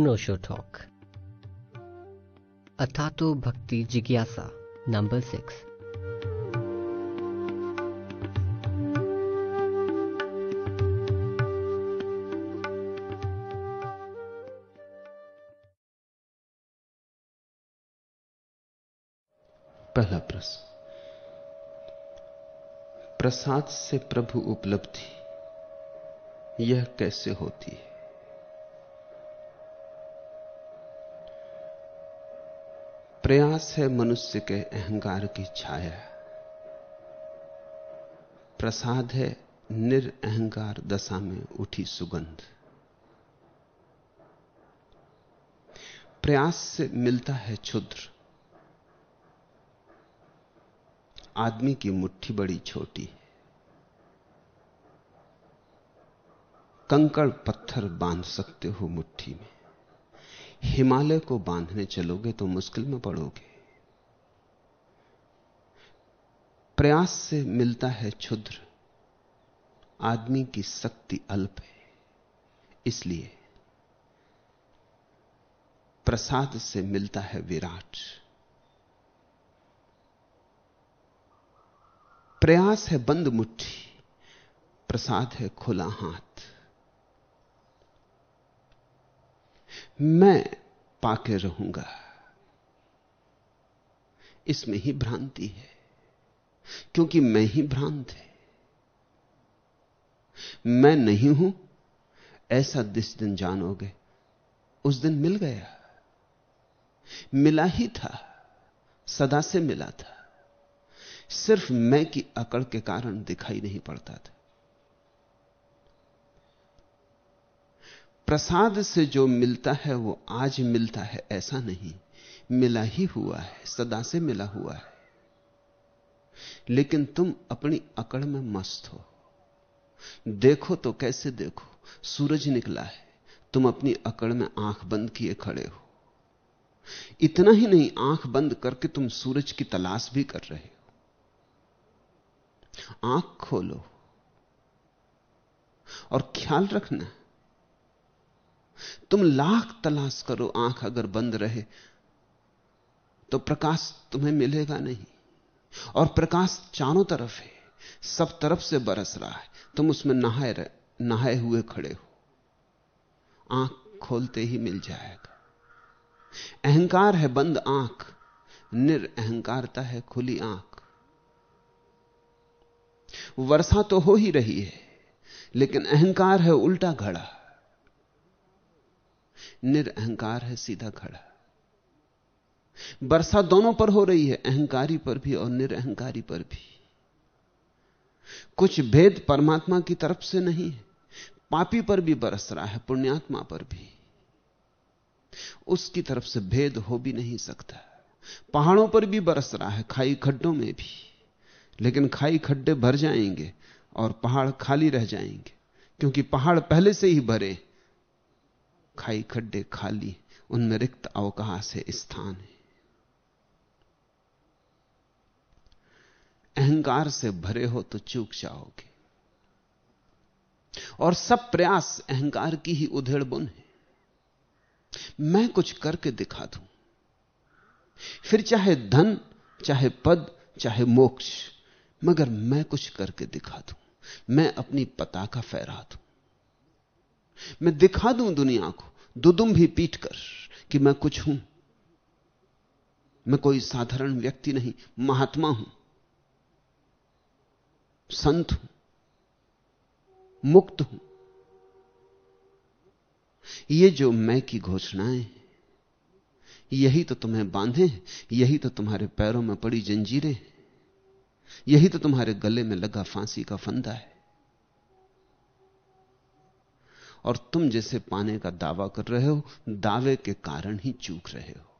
अनोशो talk. अथातो भक्ति जिज्ञासा, number six. पहला प्रश्न। प्रसाद से प्रभु उपलब्धि, यह कैसे होती है? प्रयास है मनुष्य के अहंकार की छाया। प्रसाद है निरअहकार दशा में उठी सुगंध। प्रयास से मिलता है क्षुद्र। आदमी की मुट्ठी बड़ी छोटी है। कंकड़ पत्थर बाँध सकते हो मुट्ठी में। हिमालय को बांधने चलोगे तो मुश्किल में पड़ोगे। प्रयास से मिलता है क्षुद्र। आदमी की शक्ति अल्प है। इसलिए प्रसाद से मिलता है विराट। प्रयास है बंद मुट्ठी। प्रसाद है खुला हाथ। मैं पाके रहूँगा। इसमें ही भ्रांति है, क्योंकि मैं ही भ्रांत है। मैं नहीं हूँ, ऐसा जिस दिन जानोगे, उस दिन मिल गया। मिला ही था, सदा से मिला था। सिर्फ़ मैं की अकड़ के कारण दिखाई नहीं पड़ता था। प्रसाद से जो मिलता है, वो आज मिलता है, ऐसा नहीं। मिला ही हुआ है, सदा से मिला हुआ है। लेकिन तुम अपनी अकड़ में मस्त हो। देखो तो कैसे देखो, सूरज निकला है, तुम अपनी अकड़ में आँख बंद किए खड़े हो। इतना ही नहीं, आँख बंद करके तुम सूरज की तलाश भी कर रहे हो। आँख खोलो और ख्याल रखना। तुम लाख तलाश करो आँख अगर बंद रहे तो प्रकाश तुम्हें मिलेगा नहीं। और प्रकाश चारों तरफ़ है सब तरफ़ से बरस रहा है। तुम उसमें नहाए रहे, नहाए हुए खड़े हो। आँख खोलते ही मिल जाएगा। अहंकार है बंद आँख निरअहकारता है खुली आँख। वर्षा तो हो ही रही है लेकिन अहंकार है उल्टा घड़ा। निरअहकार है, सीधा खड़ा वर्षा दोनों पर हो रही है, अहंकारी पर भी और निरअहकारी पर भी। कुछ भेद परमात्मा की तरफ़ से नहीं है, पापी पर भी बरस रहा है, पुण्यात्मा पर भी। उसकी तरफ़ से भेद हो भी नहीं सकता। पहाड़ों पर भी बरस रहा है, खाई खड्डों में भी। लेकिन खाई खड्डे भर जाएँगे और पहाड़ खाली रह जाएँगे, क्योंकि पहाड़ पहले से ही भरे खाई खड्डे खाली, उनमें रिक्त अवकाश है स्थान है। अहंकार से भरे हो तो चूक जाओगे। और सब प्रयास अहंकार की ही उधेड़ बुन है। मैं कुछ करके दिखा दूँ। फिर चाहे धन, चाहे पद, चाहे मोक्ष, मगर मैं कुछ करके दिखा दूँ। मैं अपनी पताका फहरा दूँ। मैं दिखा दूँ दुनिया को, दुदुम भी पीट कर कि मैं कुछ हूँ। मैं कोई साधारण व्यक्ति नहीं, महात्मा हूँ, संत हूँ, मुक्त हूँ। ये जो मैं की घोषणाएँ यही तो तुम्हें बांधे यही तो तुम्हारे पैरों में पड़ी जंजीरें यही तो तुम्हारे गले में लगा फांसी का फंदा है। और तुम जैसे पाने का दावा कर रहे हो, दावे के कारण ही चूक रहे हो।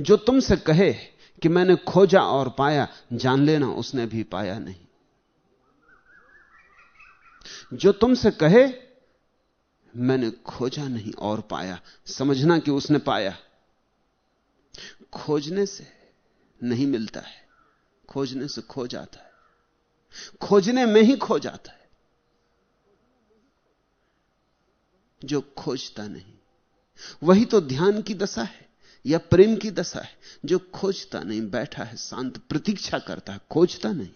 जो तुमसे कहे कि मैंने खोजा और पाया, जान लेना उसने भी पाया नहीं। जो तुमसे कहे, मैंने खोजा नहीं और पाया, समझना कि उसने पाया। खोजने से नहीं मिलता है, खोजने से खो जाता है। खोजने में ही खो जाता है। जो खोजता नहीं। वही तो ध्यान की दशा है, या प्रेम की दशा है, जो खोजता नहीं, बैठा है, शांत, प्रतीक्षा करता है, खोजता नहीं।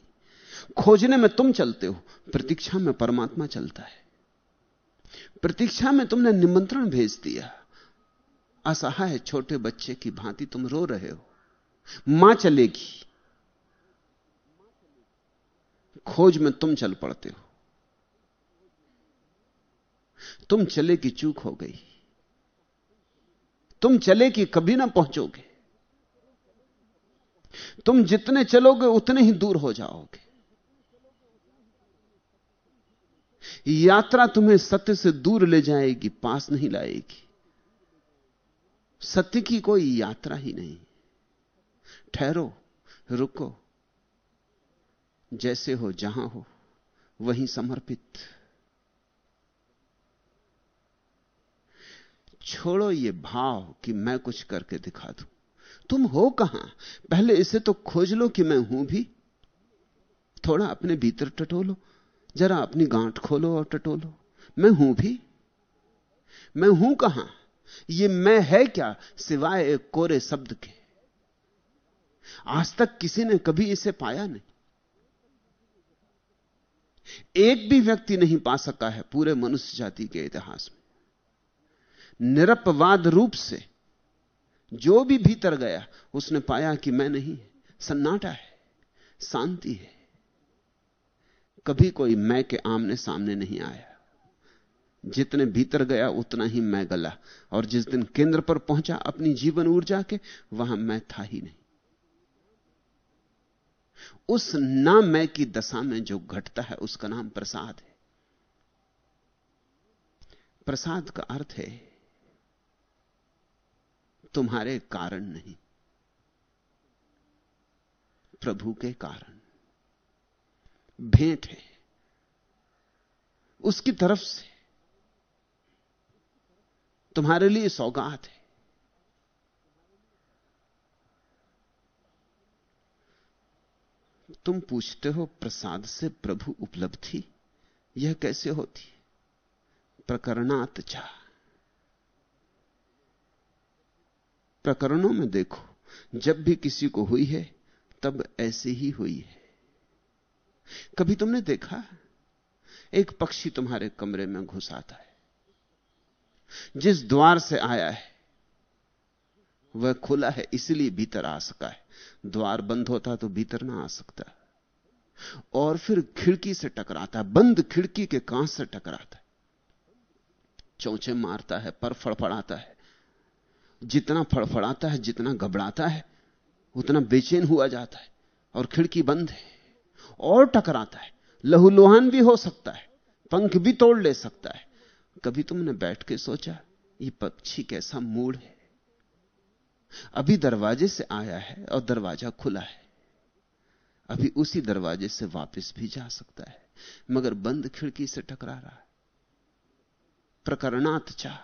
खोजने में तुम चलते हो, प्रतीक्षा में परमात्मा चलता है। प्रतीक्षा में तुमने निमंत्रण भेज दिया। असहाय छोटे बच्चे की भांति तुम रो रहे हो। माँ चलेगी। खोज में तुम चल पड़ते हो। तुम चले की चूक हो गई। तुम चले कि कभी ना पहुंचोगे। तुम जितने चलोगे, उतने ही दूर हो जाओगे। यात्रा तुम्हें सत्य से दूर ले जाएगी, पास नहीं लाएगी। सत्य की कोई यात्रा ही नहीं। ठहरो, रुको। जैसे हो, जहाँ हो, वहीं समर्पित। छोड़ो ये भाव कि मैं कुछ करके दिखा दूँ। तुम हो कहाँ? पहले इसे तो खोज लो कि मैं हूँ भी। थोड़ा अपने भीतर टटोलो। जरा अपनी गांठ खोलो और टटोलो। मैं हूँ भी। मैं हूँ कहाँ? ये मैं है क्या सिवाय एक कोरे शब्द के? आज तक किसी ने कभी इसे पाया नहीं। एक भी व्यक्ति नहीं पा सका है पूरे मनुष्य जाति के इतिहास में। निरपवाद रूप से जो भी भीतर गया, उसने पाया कि मैं नहीं सन्नाटा है, शांति है। कभी कोई मैं के आमने सामने नहीं आया। जितने भीतर गया, उतना ही मैं गला। और जिस दिन केंद्र पर पहुँचा अपनी जीवन ऊर्जा के, वहाँ मैं था ही नहीं। उस ना मैं की दशा में जो घटता है, उसका नाम प्रसाद है। प्रसाद का अर्थ है तुम्हारे कारण नहीं। प्रभु के कारण। भेंट है। उसकी तरफ़ से तुम्हारे लिए सौगात है। तुम पूछते हो, प्रसाद से प्रभु उपलब्धि यह कैसे होती? प्रकरणात चा प्रकरणों में देखो, जब भी किसी को हुई है, तब ऐसे ही हुई है। कभी तुमने देखा? एक पक्षी तुम्हारे कमरे में घुस आता है। जिस द्वार से आया है, वह खुला है, इसलिए भीतर आ सका है। द्वार बंद होता तो भीतर ना आ सकता। और फिर खिड़की से टकराता, बंद खिड़की के कांच से टकराता चौचे मारता है, पर फड़फड़ाता है। जितना फड़फड़ाता है, जितना घबराता है, उतना बेचैन हुआ जाता है और खिड़की बंद है और टकराता है। लहूलुहान भी हो सकता है, पंख भी तोड़ ले सकता है। कभी तुमने बैठ के सोचा, ये पक्षी कैसा मूड है? अभी दरवाजे से आया है और दरवाज़ा खुला है। अभी उसी दरवाजे से वापस भी जा सकता है, मगर बंद खिड़की से टकरा रहा है। प्रकरणात चाह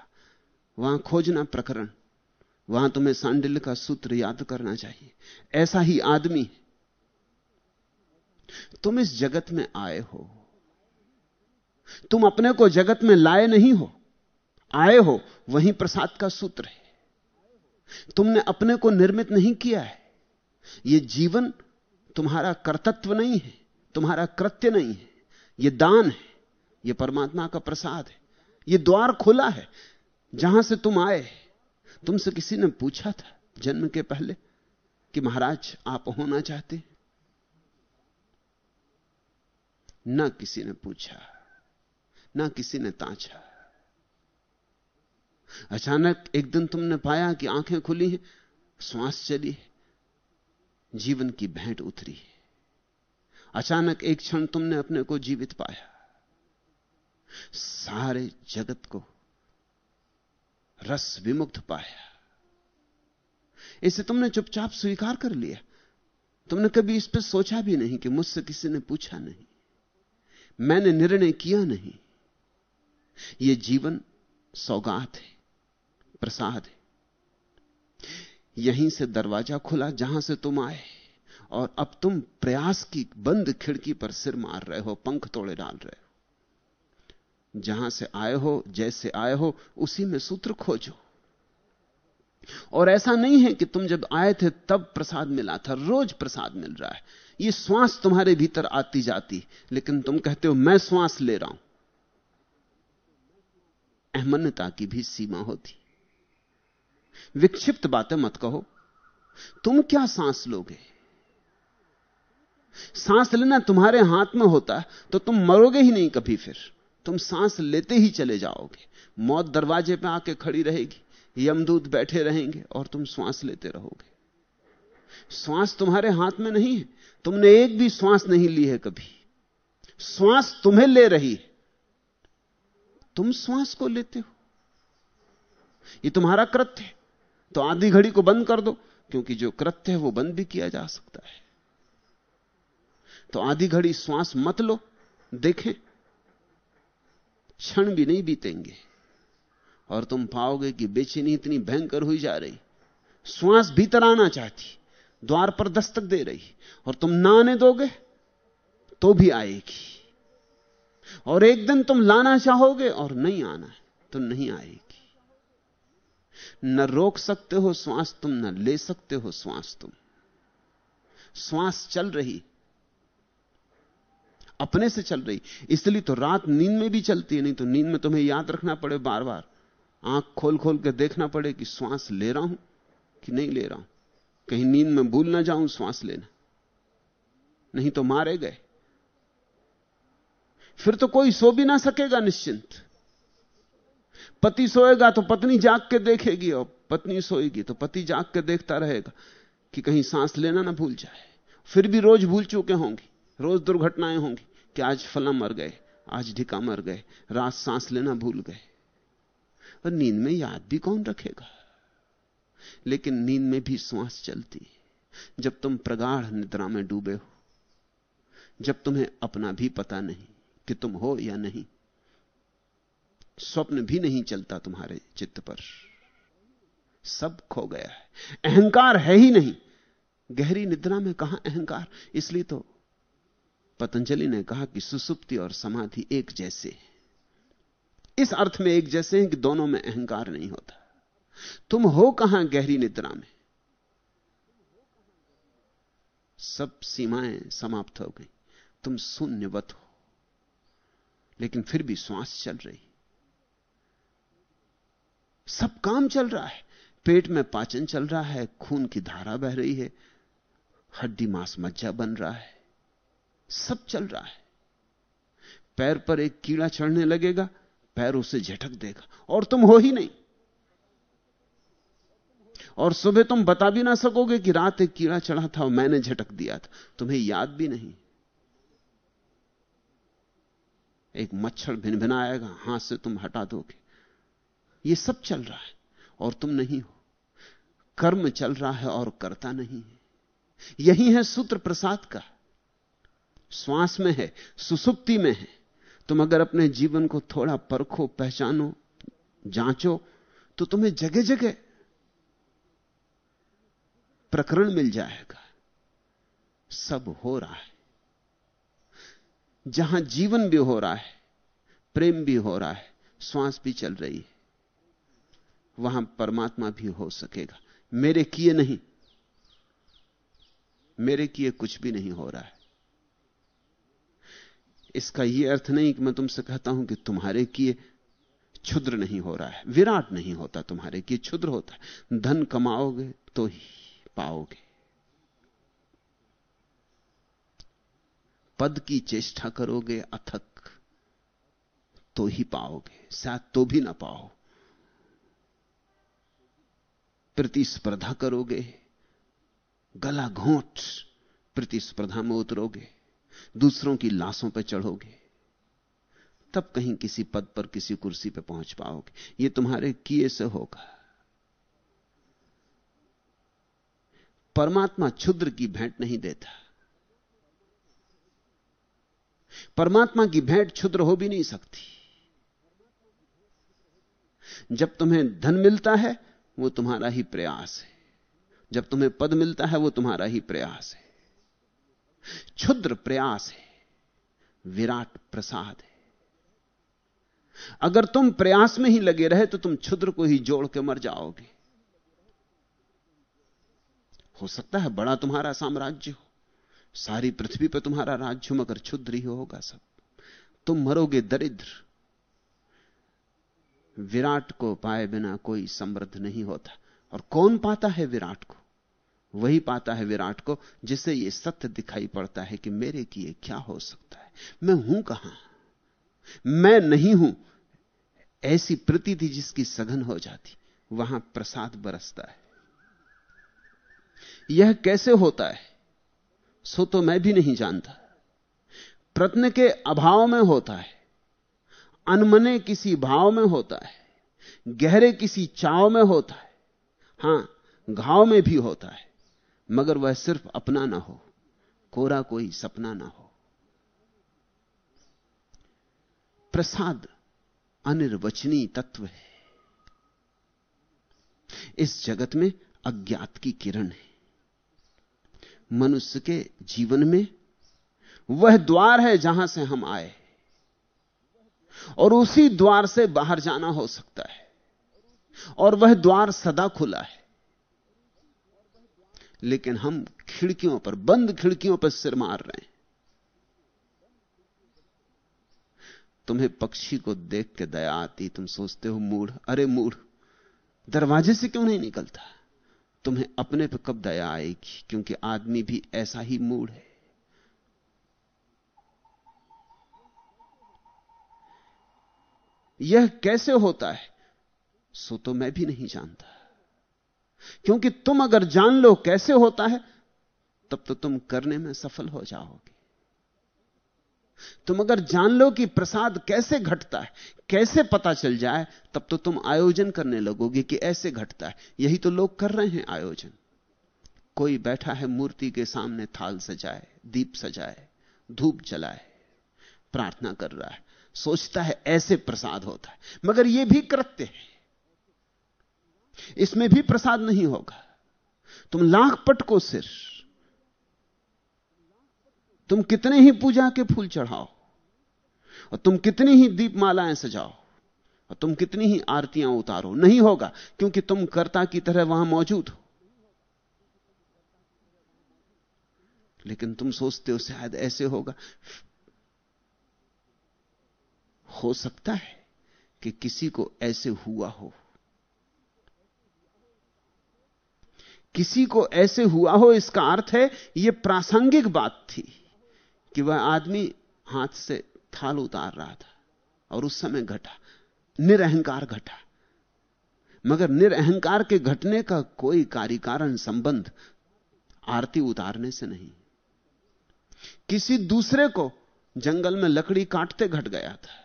वहाँ खोजना प्रकरण। वहाँ तुम्हें सांडिल्य का सूत्र याद करना चाहिए। ऐसा ही आदमी, तुम इस जगत में आए हो। तुम अपने को जगत में लाए नहीं हो, आए हो, वही प्रसाद का सूत्र है। तुमने अपने को निर्मित नहीं किया है। यह जीवन तुम्हारा कर्तत्व नहीं है, तुम्हारा कृत्य नहीं है। यह दान है यह परमात्मा का प्रसाद है यह द्वार खुला है, जहाँ से तुम आए तुमसे किसी ने पूछा था जन्म के पहले कि महाराज, आप होना चाहते? ना किसी ने पूछा, ना किसी ने ताछा। अचानक एक दिन तुमने पाया कि आँखें खुली हैं, श्वास चली है, जीवन की भेंट उतरी है। अचानक एक क्षण तुमने अपने को जीवित पाया। सारे जगत को रस विमुक्त पाया। इसे तुमने चुपचाप स्वीकार कर लिया। तुमने कभी इस पर सोचा भी नहीं कि मुझसे किसी ने पूछा नहीं। मैंने निर्णय किया नहीं। यह जीवन सौगात है, प्रसाद है। यहीं से दरवाज़ा खुला जहाँ से तुम आए और अब तुम प्रयास की बंद खिड़की पर सिर मार रहे हो, पंख तोड़े डाल रहे हो। जहाँ से आए हो, जैसे आए हो, उसी में सूत्र खोजो। और ऐसा नहीं है कि तुम जब आए थे, तब प्रसाद मिला था, रोज प्रसाद मिल रहा है। ये श्वास तुम्हारे भीतर आती जाती लेकिन तुम कहते हो, मैं श्वास ले रहा हूँ। अहमन्यता की भी सीमा होती। विक्षिप्त बातें मत कहो। तुम क्या सांस लोगे? सांस लेना तुम्हारे हाथ में होता तो तुम मरोगे ही नहीं कभी फिर। तुम सांस लेते ही चले जाओगे। मौत दरवाजे पे आके खड़ी रहेगी। यमदूत बैठे रहेंगे और तुम श्वास लेते रहोगे। श्वास तुम्हारे हाथ में नहीं है। तुमने एक भी श्वास नहीं ली है कभी। श्वास तुम्हें ले रही है। तुम श्वास को लेते हो। ये तुम्हारा कृत्य है। तो आधी घड़ी को बंद कर दो, क्योंकि जो कृत्य है वो बंद भी किया जा सकता है। तो आधी घड़ी श्वास मत लो। देखें। क्षण भी नहीं बीतेंगे। और तुम पाओगे कि बेचैनी इतनी भयंकर हुई जा रही। श्वास भीतर आना चाहती, द्वार पर दस्तक दे रही। और तुम ना आने दोगे तो भी आएगी। और एक दिन तुम लाना चाहोगे और नहीं आना तो नहीं आएगी। न रोक सकते हो श्वास तुम, न ले सकते हो श्वास तुम। श्वास चल रही अपने से चल रही। इसलिए तो रात नींद में भी चलती है, नहीं तो नींद में तुम्हें याद रखना पड़े बार बार आँख खोल खोल के देखना पड़े कि श्वास ले रहा हूँ कि नहीं ले रहा हूँ। कहीं नींद में भूल ना जाऊँ, श्वास लेना। नहीं तो मारे गए। फिर तो कोई सो भी ना सकेगा निश्चिंत। पति सोएगा तो पत्नी जाग के देखेगी, और पत्नी सोएगी तो पति जाग के देखता रहेगा कि कहीं सांस लेना ना भूल जाए। फिर भी रोज भूल चुके होंगी। रोज दुर्घटनाएँ होंगी कि आज फला मर गए, आज ढिका मर गए, रात सांस लेना भूल गए। और नींद में याद भी कौन रखेगा? लेकिन नींद में भी श्वास चलती जब तुम प्रगाढ़ निद्रा में डूबे हो, जब तुम्हें अपना भी पता नहीं कि तुम हो या नहीं, स्वप्न भी नहीं चलता तुम्हारे चित्त पर। सब खो गया है। अहंकार है ही नहीं। गहरी निद्रा में कहाँ अहंकार? इसलिए तो पतंजलि ने कहा कि सुसुप्ति और समाधि एक जैसे है। इस अर्थ में एक जैसे हैं कि दोनों में अहंकार नहीं होता। तुम हो कहाँ गहरी निद्रा में? सब सीमाएँ समाप्त हो गई। तुम शून्यवत हो। लेकिन फिर भी श्वास चल रही। सब काम चल रहा है। पेट में पाचन चल रहा है। खून की धारा बह रही है। हड्डी मांस मज्जा बन रहा है। सब चल रहा है। पैर पर एक कीड़ा चढ़ने लगेगा, पैर उसे झटक देगा। और तुम हो ही नहीं। और सुबह तुम बता भी ना सकोगे कि रात एक कीड़ा चढ़ा था और मैंने झटक दिया था। तुम्हें याद भी नहीं। एक मच्छर भिन भिन आएगा, हाथ से तुम हटा दोगे। ये सब चल रहा है, और तुम नहीं हो। कर्म चल रहा है और करता नहीं है। यही है सूत्र प्रसाद का। श्वास में है, सुसुप्ति में है। तुम अगर अपने जीवन को थोड़ा परखो, पहचानो, जांचो तो तुम्हें जगह जगह प्रकरण मिल जाएगा। सब हो रहा है। जहाँ जीवन भी हो रहा है, प्रेम भी हो रहा है, श्वास भी चल रही है, वहाँ परमात्मा भी हो सकेगा। मेरे किए नहीं, मेरे किए कुछ भी नहीं हो रहा है। इसका यह अर्थ नहीं कि मैं तुमसे कहता हूँ कि तुम्हारे किए क्षुद्र नहीं हो रहा है, विराट नहीं होता तुम्हारे किए, क्षुद्र होता है। धन कमाओगे तो ही पाओगे। पद की चेष्टा करोगे, अथक तो ही पाओगे। शायद तो भी ना पाओ। प्रतिस्पर्धा करोगे गला घोंट प्रतिस्पर्धा में उतरोगे। दूसरों की लाशों पर चढ़ोगे, तब कहीं किसी पद पर किसी कुर्सी पर पहुँच पाओगे। यह तुम्हारे किए से होगा। परमात्मा क्षुद्र की भेंट नहीं देता। परमात्मा की भेंट क्षुद्र हो भी नहीं सकती। जब तुम्हें धन मिलता है, वो तुम्हारा ही प्रयास है। जब तुम्हें पद मिलता है, वो तुम्हारा ही प्रयास है। क्षुद्र प्रयास है, विराट प्रसाद है। अगर तुम प्रयास में ही लगे रहे तो तुम क्षुद्र को ही जोड़ के मर जाओगे। हो सकता है बड़ा तुम्हारा साम्राज्य हो, सारी पृथ्वी पर तुम्हारा राज्य हो, मगर क्षुद्र ही होगा सब। तुम मरोगे दरिद्र, विराट को पाए बिना कोई समृद्ध नहीं होता। और कौन पाता है विराट को? वही पाता है विराट को, जिसे यह सत्य दिखाई पड़ता है कि मेरे किए क्या हो सकता है। मैं हूँ कहाँ? मैं नहीं हूँ। ऐसी प्रती जिसकी सघन हो जाती, वहाँ प्रसाद बरसता है। यह कैसे होता है? सो तो मैं भी नहीं जानता। प्रत्न के अभाव में होता है, अनमने किसी भाव में होता है, गहरे किसी चाव में होता है। हाँ, घाव में भी होता है। मगर वह सिर्फ़ अपना ना हो, कोरा कोई सपना ना हो। प्रसाद अनिर्वचनीय तत्व है। इस जगत में अज्ञात की किरण है। मनुष्य के जीवन में वह द्वार है जहाँ से हम आए। और उसी द्वार से बाहर जाना हो सकता है। और वह द्वार सदा खुला है। लेकिन हम खिड़कियों पर, बंद खिड़कियों पर सिर मार रहे हैं। तुम्हें पक्षी को देख के दया आती, तुम सोचते हो मूढ़। अरे मूढ़, दरवाजे से क्यों नहीं निकलता? तुम्हें अपने पर कब दया आएगी, क्योंकि आदमी भी ऐसा ही मूड है। यह कैसे होता है, सो तो मैं भी नहीं जानता। क्योंकि तुम अगर जान लो कैसे होता है, तब तो तुम करने में सफल हो जाओगे। तुम अगर जान लो कि प्रसाद कैसे घटता है, कैसे पता चल जाए, तब तो तुम आयोजन करने लगोगे कि ऐसे घटता है। यही तो लोग कर रहे हैं आयोजन। कोई बैठा है मूर्ति के सामने थाल सजाए, दीप सजाए, धूप जलाए, प्रार्थना कर रहा है, सोचता है ऐसे प्रसाद होता है। मगर यह भी कृत्य है। इसमें भी प्रसाद नहीं होगा। तुम लाख पटको सिर, तुम कितने ही पूजा के फूल चढ़ाओ, और तुम कितनी ही दीपमालाएँ सजाओ, और तुम कितनी ही आरतियाँ उतारो। नहीं होगा, क्योंकि तुम कर्ता की तरह वहाँ मौजूद हो। लेकिन तुम सोचते हो, शायद ऐसे होगा। हो सकता है कि किसी को ऐसे हुआ हो। किसी को ऐसे हुआ हो, इसका अर्थ है यह प्रासंगिक बात थी कि वह आदमी हाथ से थाल उतार रहा था और उस समय घटा निरअहकार घटा। मगर निरअहकार के घटने का कोई कार्य कारण संबंध आरती उतारने से नहीं। किसी दूसरे को जंगल में लकड़ी काटते घट गया था।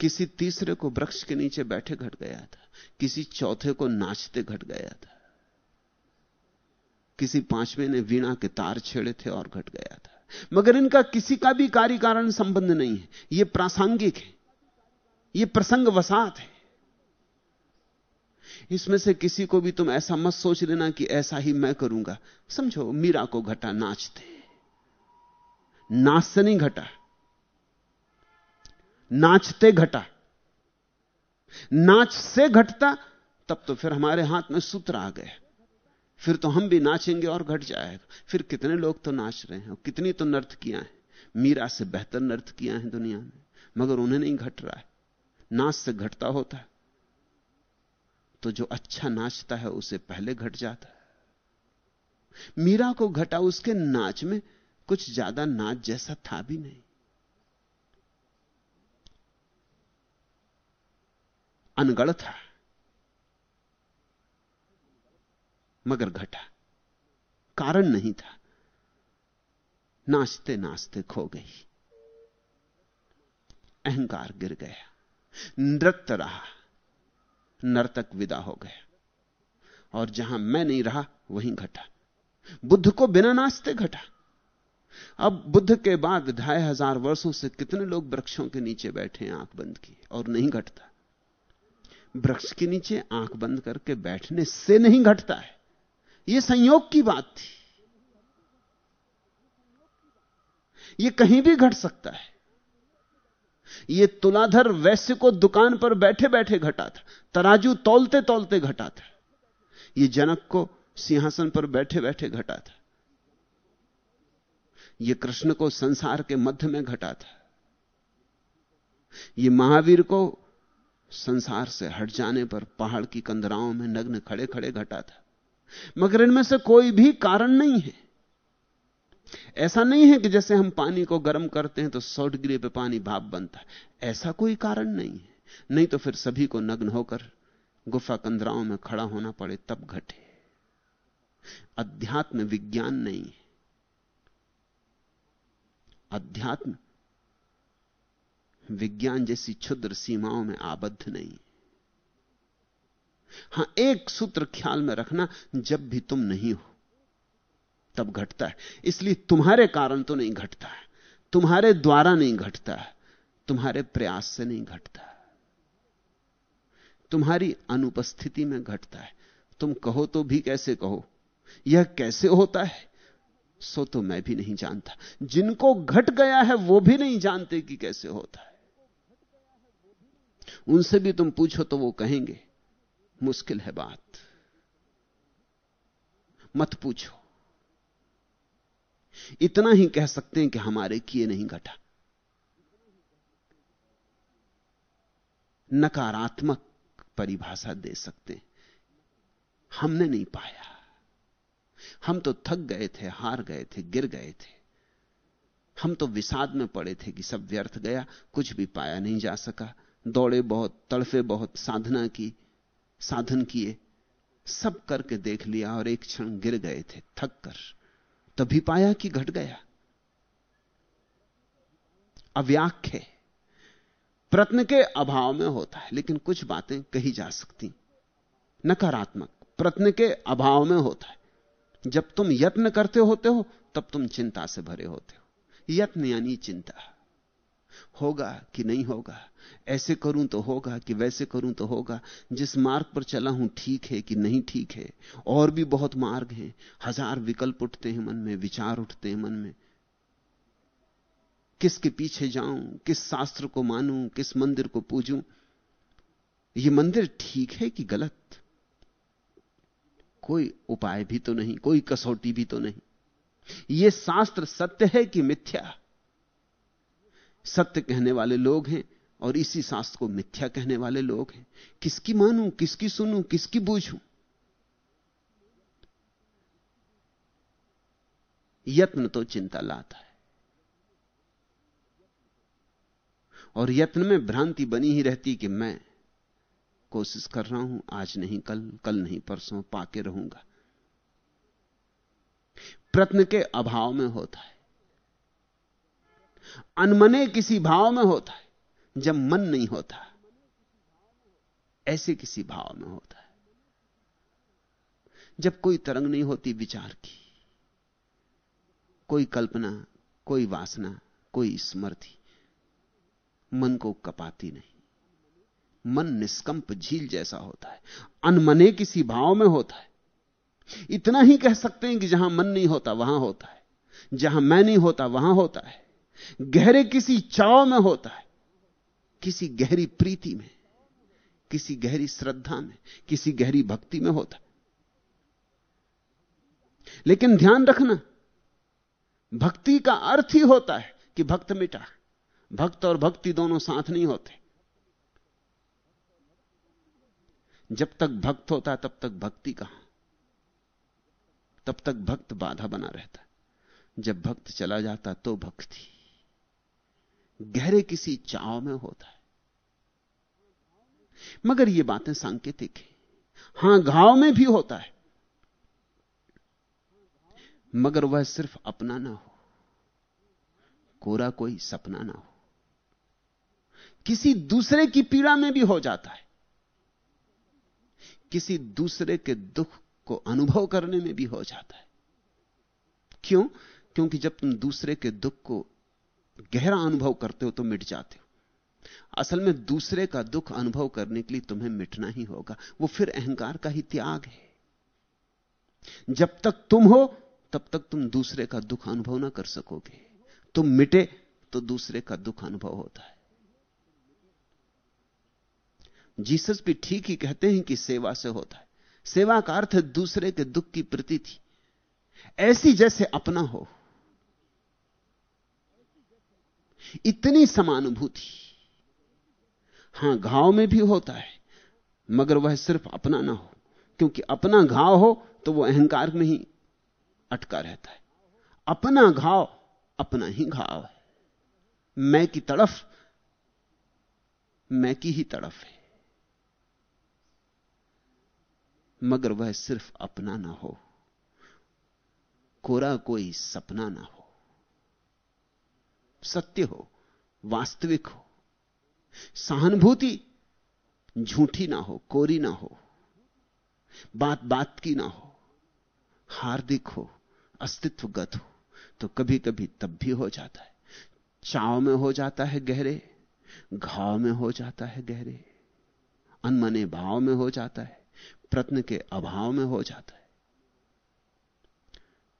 किसी तीसरे को वृक्ष के नीचे बैठे घट गया था, किसी चौथे को नाचते घट गया था, किसी पाँचवें ने वीणा के तार छेड़े थे और घट गया था। मगर इनका किसी का भी कार्य कारण संबंध नहीं है। यह प्रासंगिक है। यह प्रसंग वसात है। इसमें से किसी को भी तुम ऐसा मत सोच लेना कि ऐसा ही मैं करूँगा। समझो, मीरा को घटा नाचते। नाच से नहीं घटा। नाचते घटा। नाच से घटता, तब तो फिर हमारे हाथ में सूत्र आ गए। फिर तो हम भी नाचेंगे और घट जाएगा। फिर कितने लोग तो नाच रहे हैं कितनी तो नर्त किया है। मीरा से बेहतर नर्त किया है दुनिया में, मगर उन्हें नहीं घट रहा है। नाच से घटता होता है। तो जो अच्छा नाचता है, उसे पहले घट जाता है। मीरा को घटा, उसके नाच में कुछ ज़्यादा नाच जैसा था भी नहीं। अनगढ़ था मगर घटा। कारण नहीं था। नाचते नाचते खो गई। अहंकार गिर गया। नृत्य रहा। नर्तक विदा हो गया और जहाँ मैं नहीं रहा, वहीं घटा। बुद्ध को बिना नाचते घटा। अब बुद्ध के बाद ढाई हज़ार वर्षों से कितने लोग वृक्षों के नीचे बैठे हैं, आँख बंद की, और नहीं घटता। वृक्ष के नीचे आँख बंद करके बैठने से नहीं घटता है। यह संयोग की बात थी। यह कहीं भी घट सकता है। यह तुलाधर वैश्य को दुकान पर बैठे बैठे घटा था तराजू तौलते तौलते घटा था यह जनक को सिंहासन पर बैठे बैठे घटा था यह कृष्ण को संसार के मध्य में घटा था यह महावीर को संसार से हट जाने पर पहाड़ की कंदराओं में नग्न खड़े खड़े घटा था। मगर इनमें से कोई भी कारण नहीं है। ऐसा नहीं है कि जैसे हम पानी को गर्म करते हैं तो सौ डिग्री पे पानी भाप बनता है। ऐसा कोई कारण नहीं है। नहीं तो फिर सभी को नग्न होकर गुफा कंदराओं में खड़ा होना पड़े, तब घटे। अध्यात्म विज्ञान नहीं है। अध्यात्म विज्ञान जैसी क्षुद्र सीमाओं में आबद्ध नहीं। हाँ, एक सूत्र ख्याल में रखना, जब भी तुम नहीं हो, तब घटता है। इसलिए तुम्हारे कारण तो नहीं घटता है, तुम्हारे द्वारा नहीं घटता है, तुम्हारे प्रयास से नहीं घटता तुम्हारी अनुपस्थिति में घटता है। तुम कहो तो भी कैसे कहो, यह कैसे होता है, सो तो मैं भी नहीं जानता। जिनको घट गया है, वो भी नहीं जानते कि कैसे होता है। उनसे भी तुम पूछो तो वो कहेंगे, मुश्किल है बात। मत पूछो। इतना ही कह सकते हैं कि हमारे किए नहीं घटा। नकारात्मक परिभाषा दे सकते हमने नहीं पाया। हम तो थक गए थे, हार गए थे, गिर गए थे। हम तो विषाद में पड़े थे कि सब व्यर्थ गया, कुछ भी पाया नहीं जा सका। दौड़े बहुत, तड़फे बहुत, साधना की, साधन किए, सब करके देख लिया और एक क्षण गिर गए थे, थक कर। तभी पाया कि घट गया। अव्याख्य प्रत्न के अभाव में होता है, लेकिन कुछ बातें कही जा सकती। नकारात्मक। प्रत्न के अभाव में होता है। जब तुम यत्न करते होते हो, तब तुम चिंता से भरे होते हो। यत्न यानी चिंता। होगा कि नहीं होगा? ऐसे करूँ तो होगा कि वैसे करूँ तो होगा? जिस मार्ग पर चला हूँ ठीक है कि नहीं ठीक है? और भी बहुत मार्ग हैं। हज़ार विकल्प उठते हैं मन में, विचार उठते हैं मन में। किसके पीछे जाऊँ? किस शास्त्र को मानूं? किस मंदिर को पूजूं? यह मंदिर ठीक है कि गलत? कोई उपाय भी तो नहीं, कोई कसौटी भी तो नहीं। यह शास्त्र सत्य है कि मिथ्या? सत्य कहने वाले लोग हैं और इसी शास्त्र को मिथ्या कहने वाले लोग हैं। किसकी मानूं, किसकी सुनूं, किसकी बूझूं? यत्न तो चिंता लाता है। और यत्न में भ्रांति बनी ही रहती कि मैं कोशिश कर रहा हूँ, आज नहीं, कल कल नहीं, परसों पाके रहूँगा। प्रत्न के अभाव में होता है। अनमने किसी भाव में होता है, जब मन नहीं होता, ऐसे किसी भाव में होता है। जब कोई तरंग नहीं होती विचार की, कोई कल्पना, कोई वासना, कोई स्मृति मन को कपाती नहीं। मन निष्कंप झील जैसा होता है, अनमने किसी भाव में होता है। इतना ही कह सकते हैं कि जहाँ मन नहीं होता, वहाँ होता है, जहाँ मैं नहीं होता, वहाँ होता है। गहरे किसी चाव में होता है, किसी गहरी प्रीति में, किसी गहरी श्रद्धा में, किसी गहरी भक्ति में होता है। लेकिन ध्यान रखना, भक्ति का अर्थ ही होता है कि भक्त मिटा भक्त और भक्ति दोनों साथ नहीं होते। जब तक भक्त होता है, तब तक भक्ति कहाँ? तब तक भक्त बाधा बना रहता जब भक्त चला जाता तो भक्ति। गहरे किसी चाव में होता है। मगर ये बातें सांकेतिक है। हाँ, घाव में भी होता है। मगर वह सिर्फ़ अपना ना हो। कोरा कोई सपना ना हो। किसी दूसरे की पीड़ा में भी हो जाता है। किसी दूसरे के दुख को अनुभव करने में भी हो जाता है। क्यों? क्योंकि जब तुम दूसरे के दुख को गहरा अनुभव करते हो तो मिट जाते हो। असल में दूसरे का दुख अनुभव करने के लिए तुम्हें मिटना ही होगा। वो फिर अहंकार का ही त्याग है। जब तक तुम हो, तब तक तुम दूसरे का दुख अनुभव ना कर सकोगे। तुम मिटे तो दूसरे का दुख अनुभव होता है। जीसस भी ठीक ही कहते हैं कि सेवा से होता है। सेवा का अर्थ दूसरे के दुख की प्रती थी ऐसी जैसे अपना हो। इतनी समानुभूति। हाँ, घाव में भी होता है, मगर वह सिर्फ़ अपना ना हो, क्योंकि अपना घाव हो तो वह अहंकार में ही अटका रहता है। अपना घाव अपना ही घाव है। मैं की तरफ़ मैं की ही तरफ़ है। मगर वह सिर्फ़ अपना ना हो, कोरा कोई सपना ना हो। सत्य हो, वास्तविक हो, सहानुभूति झूठी ना हो, कोरी ना हो, बात बात की ना हो, हार्दिक हो, अस्तित्वगत हो तो कभी कभी तब भी हो जाता है। चाव में हो जाता है गहरे, घाव में हो जाता है गहरे, अनमने भाव में हो जाता है, प्रत्न के अभाव में हो जाता है।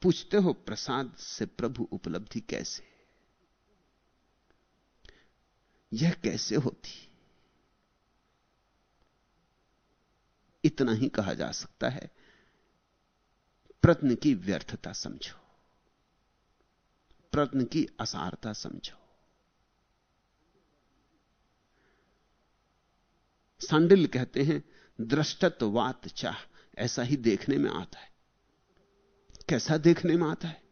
पूछते हो प्रसाद से प्रभु उपलब्धि कैसे? यह कैसे होती? इतना ही कहा जा सकता है। प्रत्न की व्यर्थता समझो। प्रत्न की असारता समझो। सांडिल कहते हैं, दृष्टत्वात चाह। ऐसा ही देखने में आता है। कैसा देखने में आता है?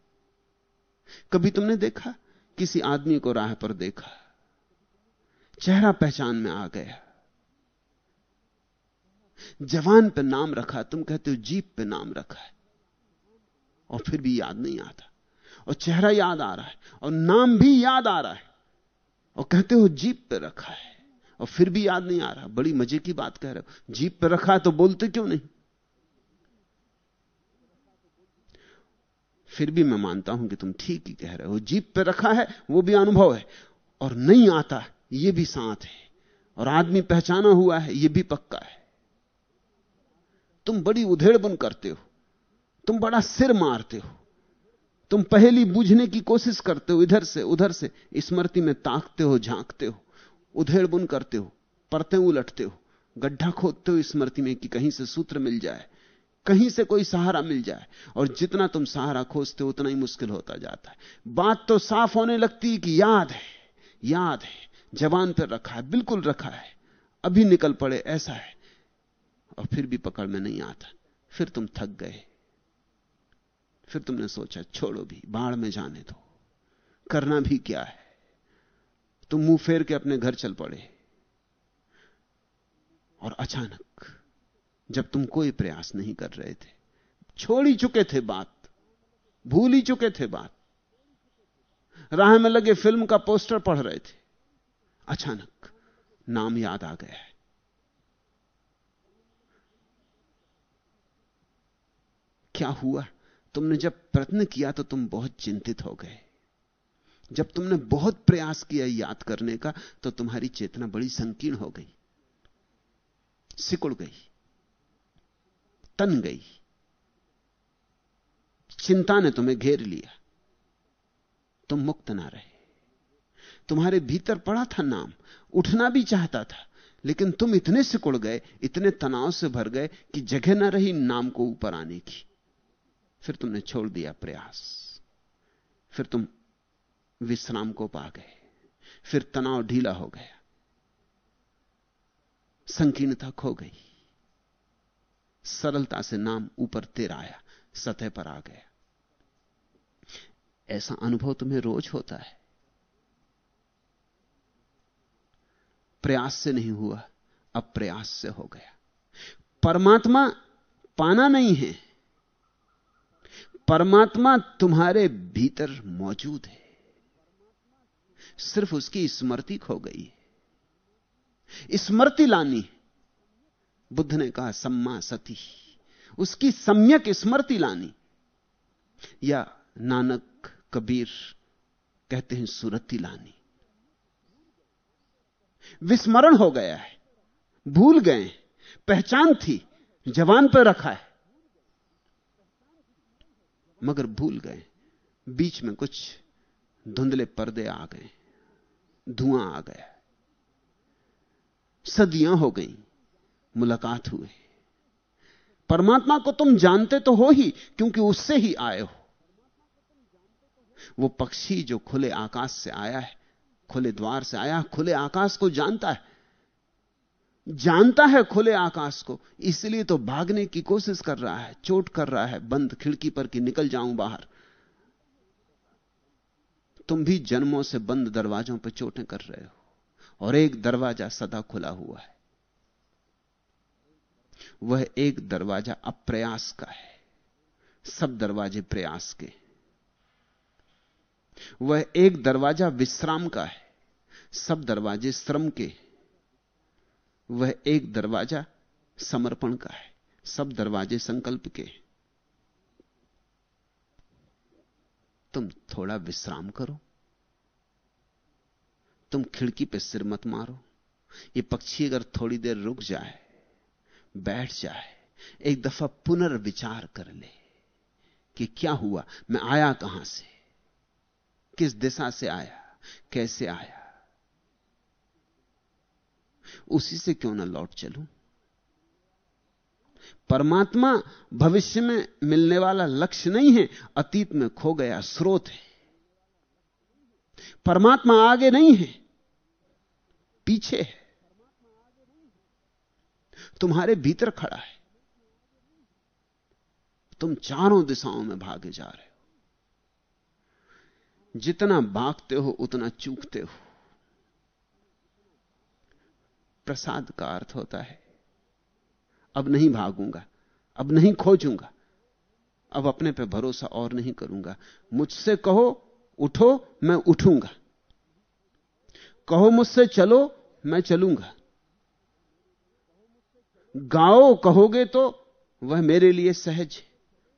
कभी तुमने देखा? किसी आदमी को राह पर देखा? चेहरा पहचान में आ गया। जवान पे नाम रखा, तुम कहते हो जीप पे नाम रखा है। और फिर भी याद नहीं आता। और चेहरा याद आ रहा है, और नाम भी याद आ रहा है। और कहते हो जीप पे रखा है। और फिर भी याद नहीं आ रहा। बड़ी मज़े की बात कह रहे हो। जीप पे रखा है तो बोलते क्यों नहीं? फिर भी मैं मानता हूँ कि तुम ठीक ही कह रहे हो। जीप पे रखा है, वो भी अनुभव है। और नहीं आता ये भी साथ है, और आदमी पहचाना हुआ है, ये भी पक्का है। तुम बड़ी उधेड़बुन करते हो, तुम बड़ा सिर मारते हो, तुम पहली बूझने की कोशिश करते हो, इधर से, उधर से, स्मृति में ताकते हो, झांकते हो, उधेड़बुन करते हो, परते उलटते हो, गड्ढा खोदते हो स्मृति में कि कहीं से सूत्र मिल जाए, कहीं से कोई सहारा मिल जाए, और जितना तुम सहारा खोजते हो, उतना ही मुश्किल होता जाता है। बात तो साफ़ होने लगती कि याद है याद है जवान पर रखा है, बिल्कुल रखा है। अभी निकल पड़े, ऐसा है। और फिर भी पकड़ में नहीं आता। फिर तुम थक गए। फिर तुमने सोचा, छोड़ो भी, बाढ़ में जाने दो। करना भी क्या है? तुम मुँह फेर के अपने घर चल पड़े। और अचानक, जब तुम कोई प्रयास नहीं कर रहे थे, छोड़ ही चुके थे बात। भूल ही चुके थे बात। राह में लगे फ़िल्म का पोस्टर पढ़ रहे थे। अचानक नाम याद आ गया है। क्या हुआ? तुमने जब प्रयत्न किया तो तुम बहुत चिंतित हो गए। जब तुमने बहुत प्रयास किया याद करने का तो तुम्हारी चेतना बड़ी संकीर्ण हो गई। सिकुड़ गई। तन गई। चिंता ने तुम्हें घेर लिया। तुम मुक्त ना रहे। तुम्हारे भीतर पड़ा था नाम। उठना भी चाहता था, लेकिन तुम इतने सिकुड़ गए, इतने तनाव से भर गए कि जगह ना रही नाम को ऊपर आने की। फिर तुमने छोड़ दिया प्रयास। फिर तुम विश्राम को पा गए। फिर तनाव ढीला हो गया। संकीर्णता खो गई। सरलता से नाम ऊपर तेरा आया, सतह पर आ गया। ऐसा अनुभव तुम्हें रोज होता है। प्रयास से नहीं हुआ, अब प्रयास से हो गया। परमात्मा पाना नहीं है। परमात्मा तुम्हारे भीतर मौजूद है। सिर्फ़ उसकी स्मृति खो गई है। स्मृति लानी बुद्ध ने कहा, सम्मा सती। उसकी सम्यक स्मृति लानी। या नानक कबीर कहते हैं, सुरति लानी। विस्मरण हो गया है। भूल गए। पहचान थी। जवान पर रखा है। मगर भूल गए। बीच में कुछ धुंधले पर्दे आ गए। धुआँ आ गया। सदियाँ हो गई। मुलाकात हुए परमात्मा को तुम जानते तो हो ही, क्योंकि उससे ही आए हो। वो पक्षी जो खुले आकाश से आया है खुले द्वार से आया, खुले आकाश को जानता है। जानता है खुले आकाश को, इसलिए तो भागने की कोशिश कर रहा है, चोट कर रहा है, बंद खिड़की पर कि निकल जाऊँ बाहर। तुम भी जन्मों से बंद दरवाजों पर चोटें कर रहे हो, और एक दरवाज़ा सदा खुला हुआ है। वह एक दरवाज़ा अप्रयास का है, सब दरवाजे प्रयास के वह एक दरवाज़ा विश्राम का है। सब दरवाजे श्रम के। वह एक दरवाज़ा समर्पण का है। सब दरवाजे संकल्प के। तुम थोड़ा विश्राम करो। तुम खिड़की पे सिर मत मारो। ये पक्षी अगर थोड़ी देर रुक जाए, बैठ जाए, एक दफ़ा पुनर्विचार कर ले कि क्या हुआ, मैं आया कहाँ से? किस दिशा से आया? कैसे आया? उसी से क्यों ना लौट चलूँ? परमात्मा भविष्य में मिलने वाला लक्ष्य नहीं है, अतीत में खो गया स्रोत है। परमात्मा आगे नहीं है, पीछे है। तुम्हारे भीतर खड़ा है। तुम चारों दिशाओं में भागे जा रहे हो। जितना भागते हो, उतना चूकते हो। प्रसाद का अर्थ होता है, अब नहीं भागूँगा, अब नहीं खोजूँगा, अब अपने पे भरोसा और नहीं करूँगा। मुझसे कहो, उठो, मैं उठूँगा। कहो मुझसे, चलो, मैं चलूँगा। गाओ कहोगे तो वह मेरे लिए सहज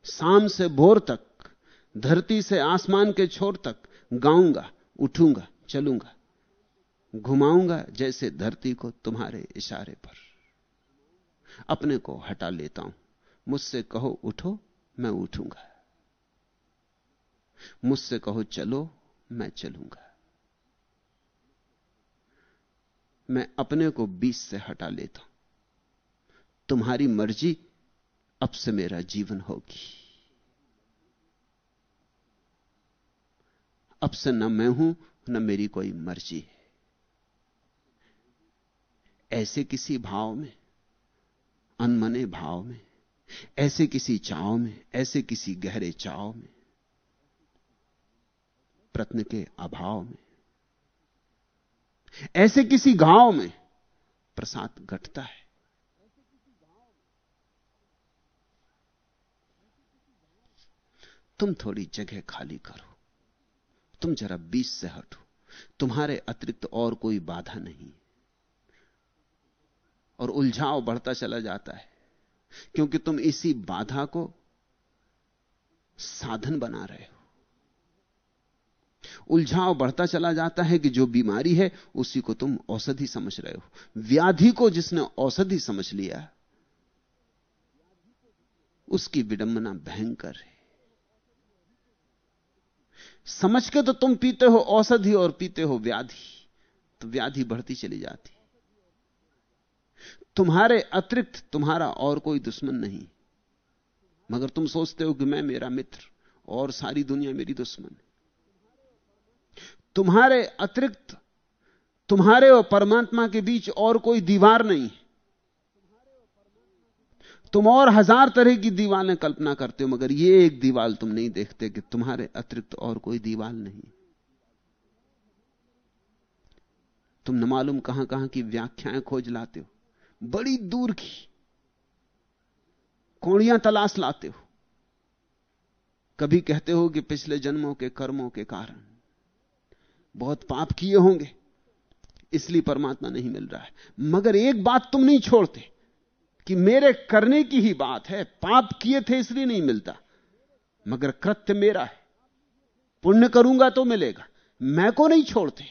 शाम से भोर तक धरती से आसमान के छोर तक गाऊँगा, उठूँगा, चलूँगा। घुमाऊँगा जैसे धरती को तुम्हारे इशारे पर। अपने को हटा लेता हूँ। मुझसे कहो, उठो, मैं उठूँगा। मुझसे कहो, चलो, मैं चलूँगा। मैं अपने को बीच से हटा लेता हूँ। तुम्हारी मर्ज़ी, अब से मेरा जीवन होगी। अब से न मैं हूँ, न मेरी कोई मर्ज़ी है। ऐसे किसी भाव में, अनमने भाव में, ऐसे किसी चाव में, ऐसे किसी गहरे चाव में, प्रत्न के अभाव में, ऐसे किसी गाँव में प्रसाद घटता है। तुम थोड़ी जगह खाली करो। तुम जरा बीच से हटो। तुम्हारे अतिरिक्त और कोई बाधा नहीं। और उलझाव बढ़ता चला जाता है, क्योंकि तुम इसी बाधा को साधन बना रहे हो। उलझाव बढ़ता चला जाता है कि जो बीमारी है, उसी को तुम औषधि समझ रहे हो। व्याधि को जिसने औषधि समझ लिया, उसकी विडंबना भयंकर है। समझ के तो तुम पीते हो औषधि और पीते हो व्याधि तो व्याधि बढ़ती चली जाती। तुम्हारे अतिरिक्त तुम्हारा और कोई दुश्मन नहीं। मगर तुम सोचते हो कि मैं मेरा मित्र और सारी दुनिया मेरी दुश्मन। तुम्हारे अतिरिक्त तुम्हारे और परमात्मा के बीच और कोई दीवार नहीं। तुम और हज़ार तरह की दीवारें कल्पना करते हो, मगर ये एक दीवाल तुम नहीं देखते कि तुम्हारे अतिरिक्त और कोई दीवाल नहीं। तुम न मालूम कहाँ कहाँ की व्याख्याएँ खोज लाते हो। बड़ी दूर की कोड़ियाँ तलाश लाते हो। कभी कहते हो कि पिछले जन्मों के कर्मों के कारण बहुत पाप किए होंगे, इसलिए परमात्मा नहीं मिल रहा है। मगर एक बात तुम नहीं छोड़ते कि मेरे करने की ही बात है, पाप किए थे इसलिए नहीं मिलता। मगर कृत्य मेरा है। पुण्य करूँगा तो मिलेगा। मैं को नहीं छोड़ते।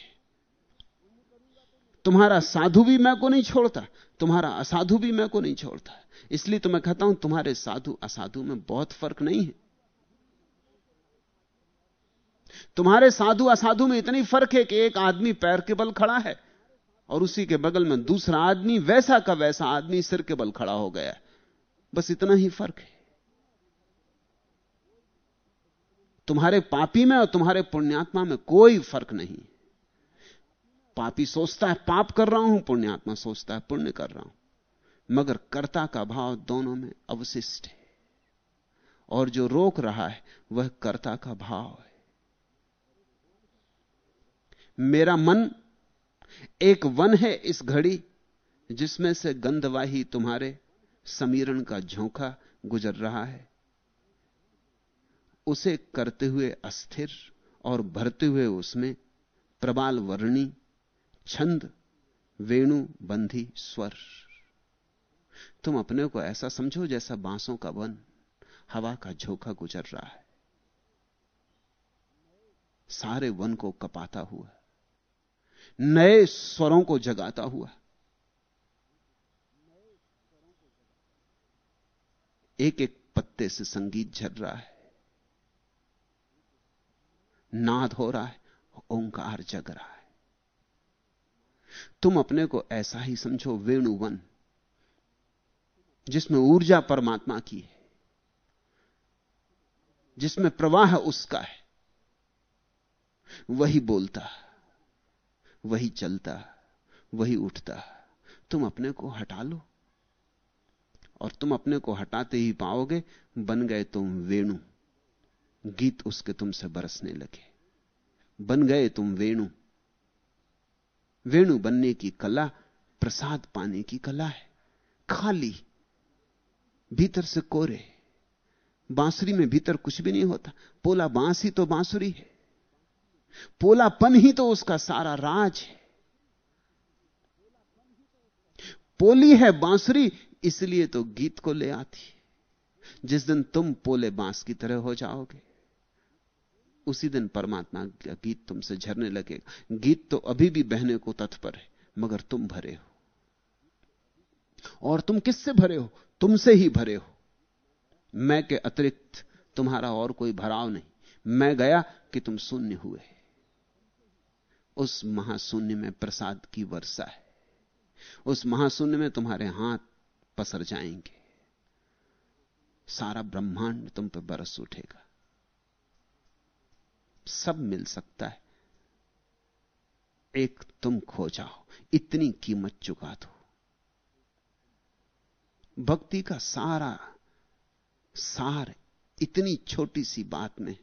तुम्हारा साधु भी मैं को नहीं छोड़ता, तुम्हारा असाधु भी मैं को नहीं छोड़ता। इसलिए तो मैं कहता हूँ, तुम्हारे साधु असाधु में बहुत फ़र्क नहीं है। तुम्हारे साधु असाधु में इतनी फ़र्क है कि एक आदमी पैर के बल खड़ा है और उसी के बगल में दूसरा आदमी, वैसा का वैसा आदमी सिर के बल खड़ा हो गया। बस इतना ही फ़र्क है। तुम्हारे पापी में और तुम्हारे पुण्यात्मा में कोई फ़र्क नहीं। पापी सोचता है, पाप कर रहा हूँ, पुण्यात्मा सोचता है, पुण्य कर रहा हूँ। मगर कर्ता का भाव दोनों में अवशिष्ट है। और जो रोक रहा है, वह कर्ता का भाव है। मेरा मन एक वन है इस घड़ी, जिसमें से गंधवाही तुम्हारे समीरण का झोंका गुजर रहा है। उसे करते हुए अस्थिर और भरते हुए उसमें प्रबाल वर्णी, छंद, वेणु बंधी स्वर। तुम अपने को ऐसा समझो जैसा बांसों का वन हवा का झोंका गुजर रहा है। सारे वन को कपाता हुआ नए स्वरों को जगाता हुआ। एक एक पत्ते से संगीत झर रहा है। नाद हो रहा है, ओंकार जग रहा है। तुम अपने को ऐसा ही समझो, वेणुवन, जिसमें ऊर्जा परमात्मा की है, जिसमें प्रवाह उसका है। वही बोलता वही चलता, वही उठता। तुम अपने को हटा लो। और तुम अपने को हटाते ही पाओगे, बन गए तुम वेणु। गीत उसके तुमसे बरसने लगे। बन गए तुम वेणु। वेणु बनने की कला, प्रसाद पाने की कला है। खाली, भीतर से कोरे। बांसुरी में भीतर कुछ भी नहीं होता। पोला बाँस ही तो बांसुरी है। पोलापन ही तो उसका सारा राज है। पोली है बांसुरी, इसलिए तो गीत को ले आती जिस दिन तुम पोले बाँस की तरह हो जाओगे, उसी दिन परमात्मा का गीत तुमसे झरने लगेगा। गीत तो अभी भी बहने को तत्पर है, मगर तुम भरे हो। और तुम किससे भरे हो? तुमसे ही भरे हो। मैं के अतिरिक्त तुम्हारा और कोई भराव नहीं। मैं गया कि तुम शून्य हुए। उस महाशून्य में प्रसाद की वर्षा है। उस महाशून्य में तुम्हारे हाथ पसर जाएँगे। सारा ब्रह्मांड तुम पर बरस उठेगा। सब मिल सकता है। एक तुम खो जाओ, इतनी कीमत चुका दो। भक्ति का सारा सार इतनी छोटी सी बात में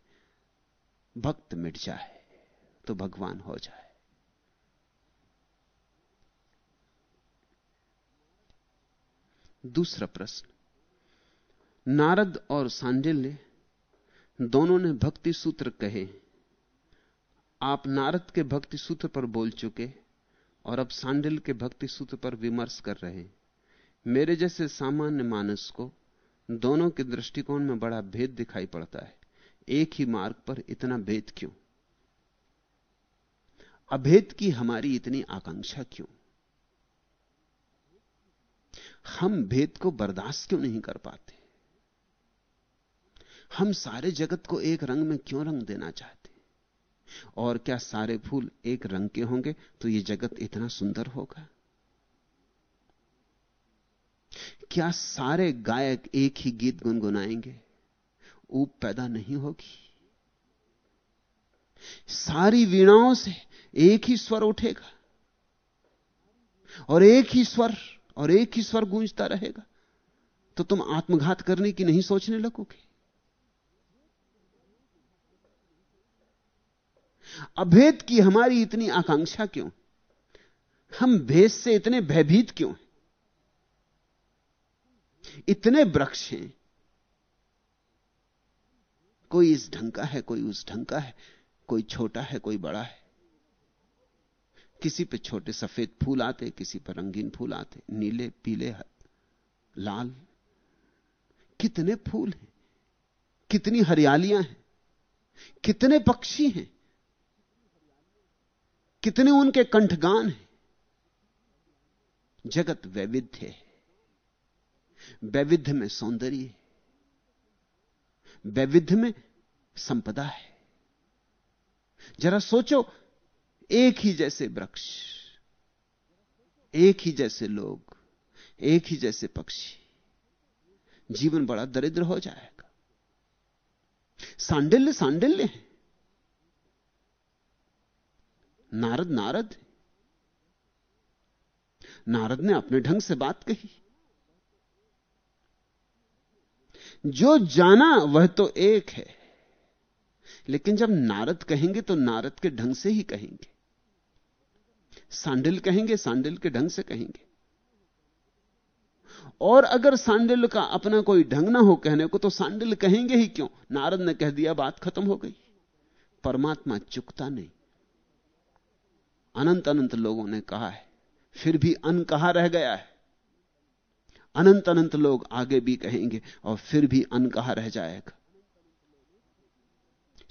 भक्त मिट जाए। तो भगवान हो जाए। दूसरा प्रश्न। नारद और सांडिल्य दोनों ने भक्ति सूत्र कहे। आप नारद के भक्ति सूत्र पर बोल चुके और अब सांडिल के भक्ति सूत्र पर विमर्श कर रहे। मेरे जैसे सामान्य मानस को दोनों के दृष्टिकोण में बड़ा भेद दिखाई पड़ता है। एक ही मार्ग पर इतना भेद क्यों? अभेद की हमारी इतनी आकांक्षा क्यों? हम भेद को बर्दाश्त क्यों नहीं कर पाते? हम सारे जगत को एक रंग में क्यों रंग देना चाहते? और क्या सारे फूल एक रंग के होंगे तो यह जगत इतना सुंदर होगा? क्या सारे गायक एक ही गीत गुनगुनाएँगे? ऊप पैदा नहीं होगी? सारी वीणाओं से एक ही स्वर उठेगा और एक ही स्वर और एक ही स्वर गूंजता रहेगा। तो तुम आत्मघात करने की नहीं सोचने लगोगे। अभेद की हमारी इतनी आकांक्षा क्यों? हम भेद से इतने भयभीत क्यों हैं? इतने वृक्ष हैं। कोई इस ढंग का है, कोई उस ढंग का है। कोई छोटा है, कोई बड़ा है। किसी पे छोटे सफ़ेद फूल आते, किसी पर रंगीन फूल आते, नीले, पीले, लाल। कितने फूल हैं, कितनी हरियालियाँ हैं, कितने पक्षी हैं, कितने उनके कंठगान हैं। जगत वैविध्य है, वैविध्य में सौंदर्य है, वैविध्य में संपदा है। जरा सोचो, एक ही जैसे वृक्ष, एक ही जैसे लोग, एक ही जैसे पक्षी, जीवन बड़ा दरिद्र हो जाएगा। सांडिल्य सांडिल्य है। नारद नारद नारद ने अपने ढंग से बात कही। जो जाना वह तो एक है। लेकिन जब नारद कहेंगे तो नारद के ढंग से ही कहेंगे। सांडिल कहेंगे, सांडिल के ढंग से कहेंगे। और अगर सांडिल का अपना कोई ढंग ना हो कहने को तो सांडिल कहेंगे ही क्यों? नारद ने कह दिया, बात खत्म हो गई। परमात्मा चुकता नहीं। अनंत अनंत लोगों ने कहा है, फिर भी अन कहा रह गया है। अनंत अनंत लोग आगे भी कहेंगे और फिर भी अन कहा रह जाएगा।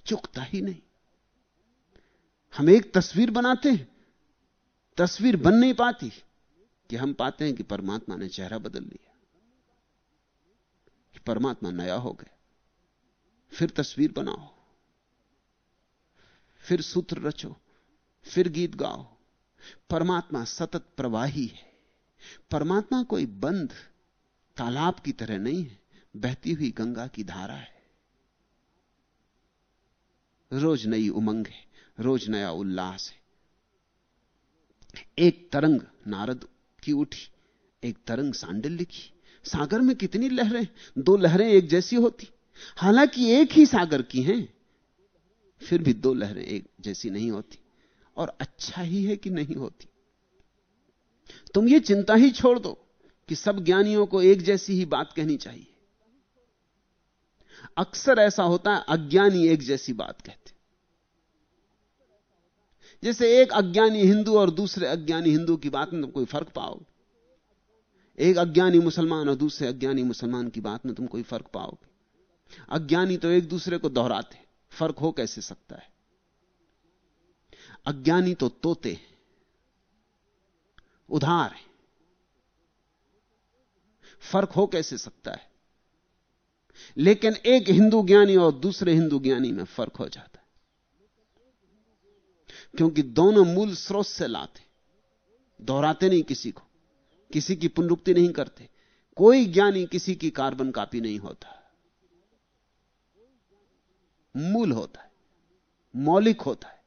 चुकता ही नहीं। हम एक तस्वीर बनाते हैं, तस्वीर बन नहीं पाती कि हम पाते हैं कि परमात्मा ने चेहरा बदल लिया, कि परमात्मा नया हो गया। फिर तस्वीर बनाओ, फिर सूत्र रचो, फिर गीत गाओ। परमात्मा सतत प्रवाही है। परमात्मा कोई बंद तालाब की तरह नहीं है, बहती हुई गंगा की धारा है। रोज नई उमंग है, रोज नया उल्लास है। एक तरंग नारद की उठी, एक तरंग सांडिल्य की सागर में कितनी लहरें, दो लहरें एक जैसी होती। हालाँकि एक ही सागर की हैं, फिर भी दो लहरें एक जैसी नहीं होती। और अच्छा ही है कि नहीं होती। तुम ये चिंता ही छोड़ दो कि सब ज्ञानियों को एक जैसी ही बात कहनी चाहिए। अक्सर ऐसा होता है, अज्ञानी एक जैसी बात कहते जैसे एक अज्ञानी हिंदू और दूसरे अज्ञानी हिंदू की बात में तुम कोई फ़र्क पाओगे। एक अज्ञानी मुसलमान और दूसरे अज्ञानी मुसलमान की बात में तुम कोई फ़र्क पाओगे। अज्ञानी तो एक दूसरे को दोहराते फ़र्क हो कैसे सकता है? अज्ञानी तो तोते उधार है। फ़र्क हो कैसे सकता है? लेकिन एक हिंदू ज्ञानी और दूसरे हिंदू ज्ञानी में फ़र्क हो जाता है। क्योंकि दोनों मूल स्रोत से लाते दोहराते नहीं किसी को। किसी की पुनरुक्ति नहीं करते। कोई ज्ञानी किसी की कार्बन कापी नहीं होता। मूल होता है। मौलिक होता है।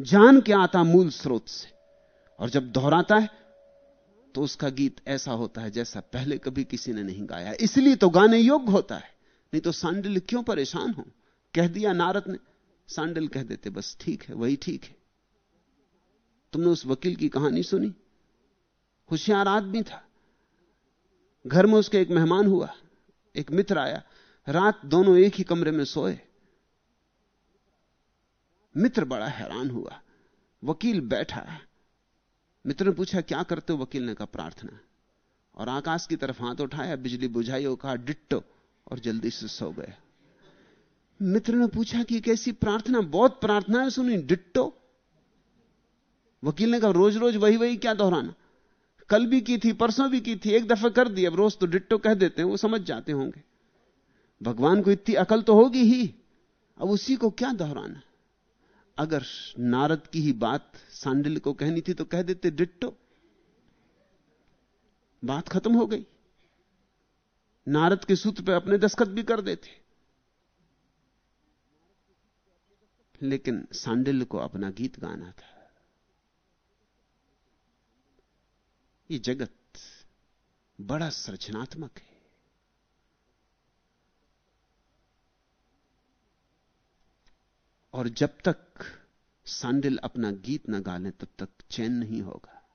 जान के आता मूल स्रोत से। और जब दोहराता है तो उसका गीत ऐसा होता है जैसा पहले कभी किसी ने नहीं गाया। इसलिए तो गाने योग्य होता है, नहीं तो सांडिल क्यों परेशान हो? कह दिया नारद ने, सांडिल कह देते, बस ठीक है, वही ठीक है। तुमने उस वकील की कहानी सुनी? होशियार आदमी था। घर में उसके एक मेहमान हुआ, एक मित्र आया, रात दोनों एक ही कमरे में सोए। मित्र बड़ा हैरान हुआ। वकील बैठा मित्र ने पूछा, क्या करते हो वकील ने? कहा, प्रार्थना और आकाश की तरफ़ हाथ उठाया, बिजली बुझाई और कहा, डिट्टो और जल्दी से सो गया मित्र ने पूछा कि कैसी प्रार्थना, बहुत प्रार्थनाएँ सुनी, डिट्टो? वकील ने कहा रोज रोज वही वही क्या दोहराना? कल भी की थी, परसों भी की थी, एक दफ़ा कर दी, अब रोज तो डिट्टो कह देते हैं, वो समझ जाते होंगे। भगवान को इतनी अकल तो होगी ही, अब उसी को क्या दोहराना? अगर नारद की ही बात सांडिल को कहनी थी तो कह देते, डिट्टो। बात खत्म हो गई। नारद के सूत्र पे अपने दस्खत भी कर देते। लेकिन सांडिल को अपना गीत गाना था। ये जगत बड़ा सृजनात्मक है। और जब तक सांडिल अपना गीत न गा लें तब तक चैन नहीं होगा।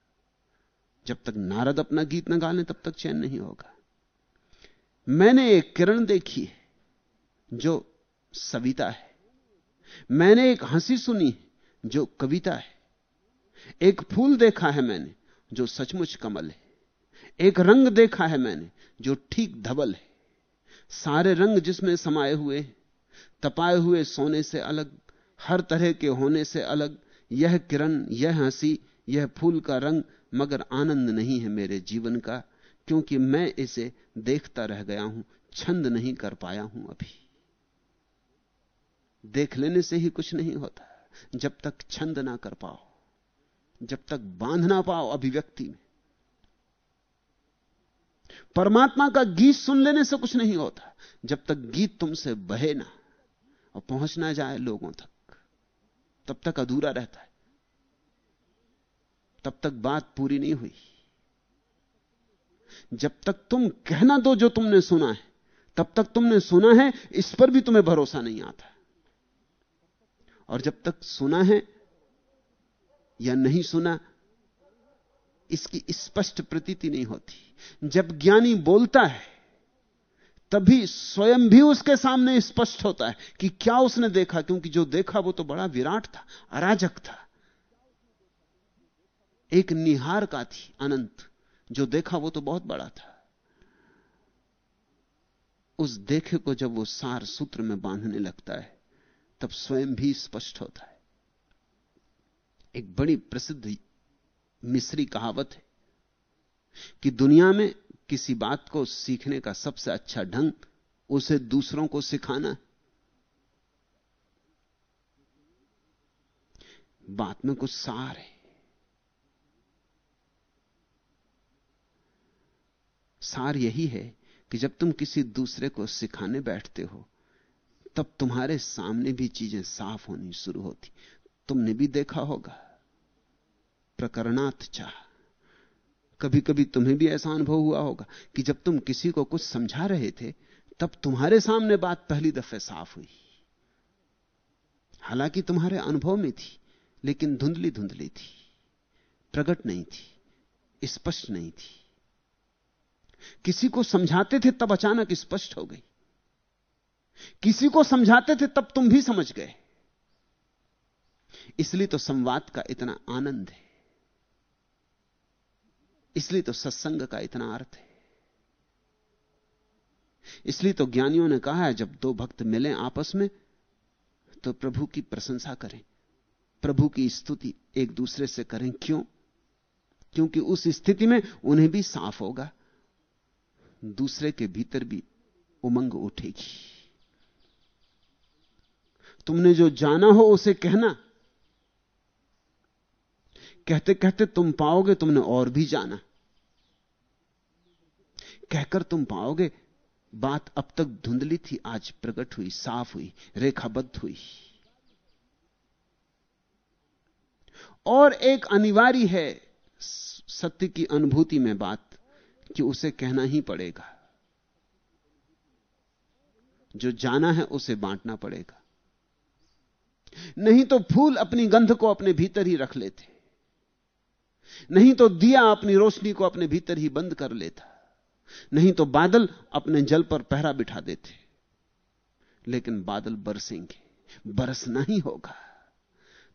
जब तक नारद अपना गीत न गा तब तक चैन नहीं होगा। मैंने एक किरण देखी है, जो सविता है। मैंने एक हँसी सुनी जो कविता है। एक फूल देखा है मैंने, जो सचमुच कमल है। एक रंग देखा है मैंने, जो ठीक धवल है। सारे रंग जिसमें समाये हुए तपाए हुए सोने से अलग हर तरह के होने से अलग। यह किरण, यह हँसी, यह फूल का रंग मगर आनंद नहीं है मेरे जीवन का, क्योंकि मैं इसे देखता रह गया हूँ, छंद नहीं कर पाया हूँ अभी। देख लेने से ही कुछ नहीं होता, जब तक छंद ना कर पाओ, जब तक बाँध ना पाओ अभिव्यक्ति में। परमात्मा का गीत सुन लेने से कुछ नहीं होता, जब तक गीत तुमसे बहे ना और पहुँच ना जाए लोगों तक। तब तक अधूरा रहता है। तब तक बात पूरी नहीं हुई। जब तक तुम कहना दो जो तुमने सुना है, तब तक तुमने सुना है, इस पर भी तुम्हें भरोसा नहीं आता। और जब तक सुना है या नहीं सुना, इसकी स्पष्ट प्रतीति नहीं होती। जब ज्ञानी बोलता है तभी स्वयं भी उसके सामने स्पष्ट होता है कि क्या उसने देखा, क्योंकि जो देखा वो तो बड़ा विराट था, अराजक था। एक निहार का थी, अनंत। जो देखा वो तो बहुत बड़ा था। उस देखे को जब वो सार सूत्र में बांधने लगता है, तब स्वयं भी स्पष्ट होता है। एक बड़ी प्रसिद्ध मिस्री कहावत है कि दुनिया में किसी बात को सीखने का सबसे अच्छा ढंग उसे दूसरों को सिखाना बात में कुछ सार है। सार यही है कि जब तुम किसी दूसरे को सिखाने बैठते हो, तब तुम्हारे सामने भी चीज़ें साफ़ होनी शुरू होती। तुमने भी देखा होगा, प्रकरणात चाह। कभी कभी तुम्हें भी ऐसा अनुभव हुआ होगा कि जब तुम किसी को कुछ समझा रहे थे, तब तुम्हारे सामने बात पहली दफे साफ़ हुई। हालाँकि तुम्हारे अनुभव में थी, लेकिन धुंधली धुंधली थी प्रकट नहीं थी, स्पष्ट नहीं थी। किसी को समझाते थे, तब अचानक स्पष्ट हो गई। किसी को समझाते थे, तब तुम भी समझ गए। इसलिए तो संवाद का इतना आनंद है। इसलिए तो सत्संग का इतना अर्थ है। इसलिए तो ज्ञानियों ने कहा है, जब दो भक्त मिले आपस में तो प्रभु की प्रशंसा करें। प्रभु की स्तुति एक दूसरे से करें। क्यों? क्योंकि उस स्थिति में उन्हें भी साफ़ होगा। दूसरे के भीतर भी उमंग उठेगी। तुमने जो जाना हो उसे कहना। कहते कहते तुम पाओगे तुमने और भी जाना। कहकर तुम पाओगे, बात अब तक धुंधली थी, आज प्रकट हुई, साफ़ हुई, रेखाबद्ध हुई। और एक अनिवार्य है, सत्य की अनुभूति में बात, कि उसे कहना ही पड़ेगा। जो जाना है, उसे बांटना पड़ेगा। नहीं तो फूल अपनी गंध को अपने भीतर ही रख लेते। नहीं तो दिया अपनी रोशनी को अपने भीतर ही बंद कर लेता। नहीं तो बादल अपने जल पर पहरा बिठा देते। लेकिन बादल बरसेंगे, बरसना ही होगा।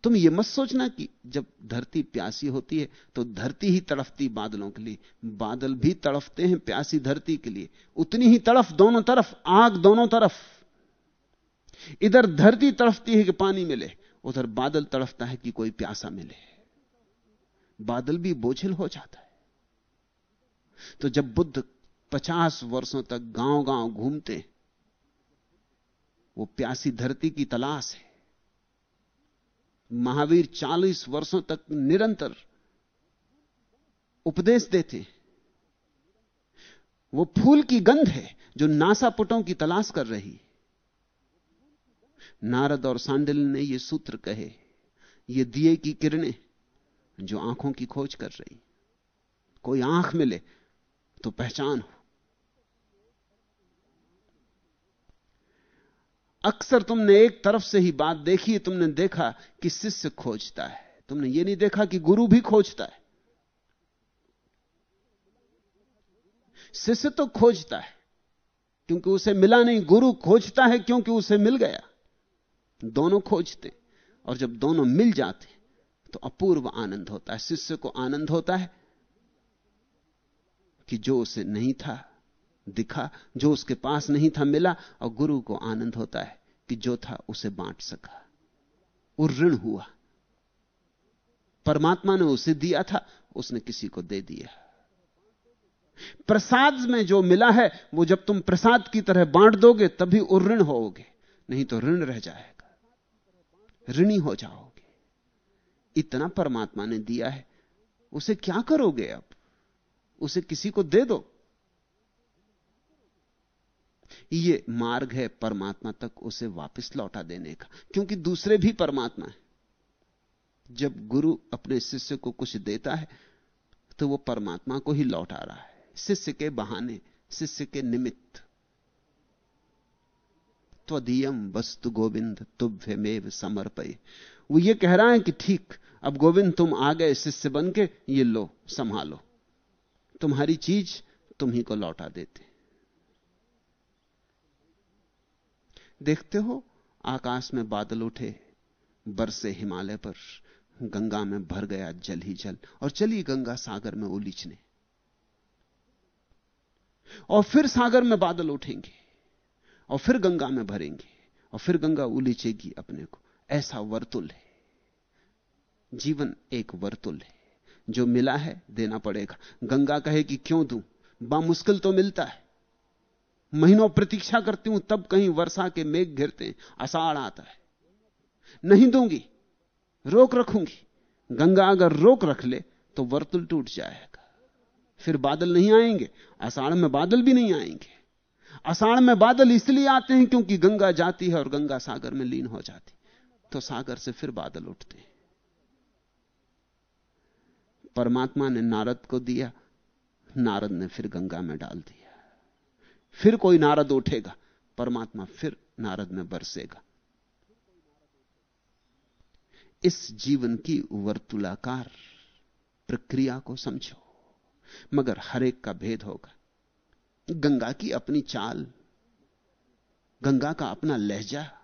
तुम यह मत सोचना कि जब धरती प्यासी होती है तो धरती ही तड़फती बादलों के लिए। बादल भी तड़फते हैं प्यासी धरती के लिए। उतनी ही तड़फ दोनों तरफ़, आग दोनों तरफ़। इधर धरती तड़फती है कि पानी मिले, उधर बादल तड़फता है कि कोई प्यासा मिले। बादल भी बोझिल हो जाता है। तो जब बुद्ध पचास वर्षों तक गाँव गाँव घूमते, वो प्यासी धरती की तलाश है। महावीर चालीस वर्षों तक निरंतर उपदेश देते। वो फूल की गंध है जो नासापुटों की तलाश कर रही। नारद और सांडिल ने ये सूत्र कहे, ये दिए की किरणें। जो आँखों की खोज कर रही कोई आँख मिले तो पहचान हो। अक्सर तुमने एक तरफ़ से ही बात देखी है तुमने देखा कि शिष्य खोजता है। तुमने यह नहीं देखा कि गुरु भी खोजता है। शिष्य तो खोजता है, क्योंकि उसे मिला नहीं। गुरु खोजता है क्योंकि उसे मिल गया। दोनों खोजते, और जब दोनों मिल जाते तो अपूर्व आनंद होता है। शिष्य को आनंद होता है कि जो उसे नहीं था, दिखा, जो उसके पास नहीं था, मिला और गुरु को आनंद होता है कि जो था उसे बांट सका। वो ऋण हुआ। परमात्मा ने उसे दिया था, उसने किसी को दे दिया। प्रसाद में जो मिला है, वो जब तुम प्रसाद की तरह बांट दोगे, तभी उऋण होोगे। नहीं तो ऋण रह जाएगा। ऋणी हो जाओगे इतना परमात्मा ने दिया है, उसे क्या करोगे अब उसे किसी को दे दो। ये मार्ग है परमात्मा तक उसे वापस लौटा देने का, क्योंकि दूसरे भी परमात्मा है। जब गुरु अपने शिष्य को कुछ देता है तो वो परमात्मा को ही लौटा रहा है, शिष्य के बहाने, शिष्य के निमित्त। त्वदीयम वस्तु गोविंद तुभ्यमेव समर्पय। वो ये कह रहा है कि ठीक, अब गोविंद तुम आ गए शिष्य बन के ये लो, संभालो। तुम्हारी चीज़ तुम ही को लौटा देते। देखते हो, आकाश में बादल उठे, बरसे हिमालय पर, गंगा में भर गया जल ही जल, और चली गंगा सागर में उलीचने। और फिर सागर में बादल उठेंगे, और फिर गंगा में भरेंगे, और फिर गंगा उलीचेगी अपने को। ऐसा वर्तुल है। जीवन एक वर्तुल है। जो मिला है, देना पड़ेगा। गंगा कहे कि क्यों दूँ? बा मुश्किल तो मिलता है। महीनों प्रतीक्षा करती हूँ, तब कहीं वर्षा के मेघ घिरते अषाढ़ आता है। नहीं दूँगी, रोक रखूँगी। गंगा अगर रोक रख ले तो वर्तुल टूट जाएगा। फिर बादल नहीं आएँगे। आषाढ़ में बादल भी नहीं आएँगे। आषाढ़ में बादल इसलिए आते हैं क्योंकि गंगा जाती है और गंगा सागर में लीन हो जाती तो सागर से फिर बादल उठते। परमात्मा ने नारद को दिया, नारद ने फिर गंगा में डाल दिया। फिर कोई नारद उठेगा, परमात्मा फिर नारद में बरसेगा। इस जीवन की वर्तुलाकार प्रक्रिया को समझो, मगर हर एक का भेद होगा। गंगा की अपनी चाल, गंगा का अपना लहजा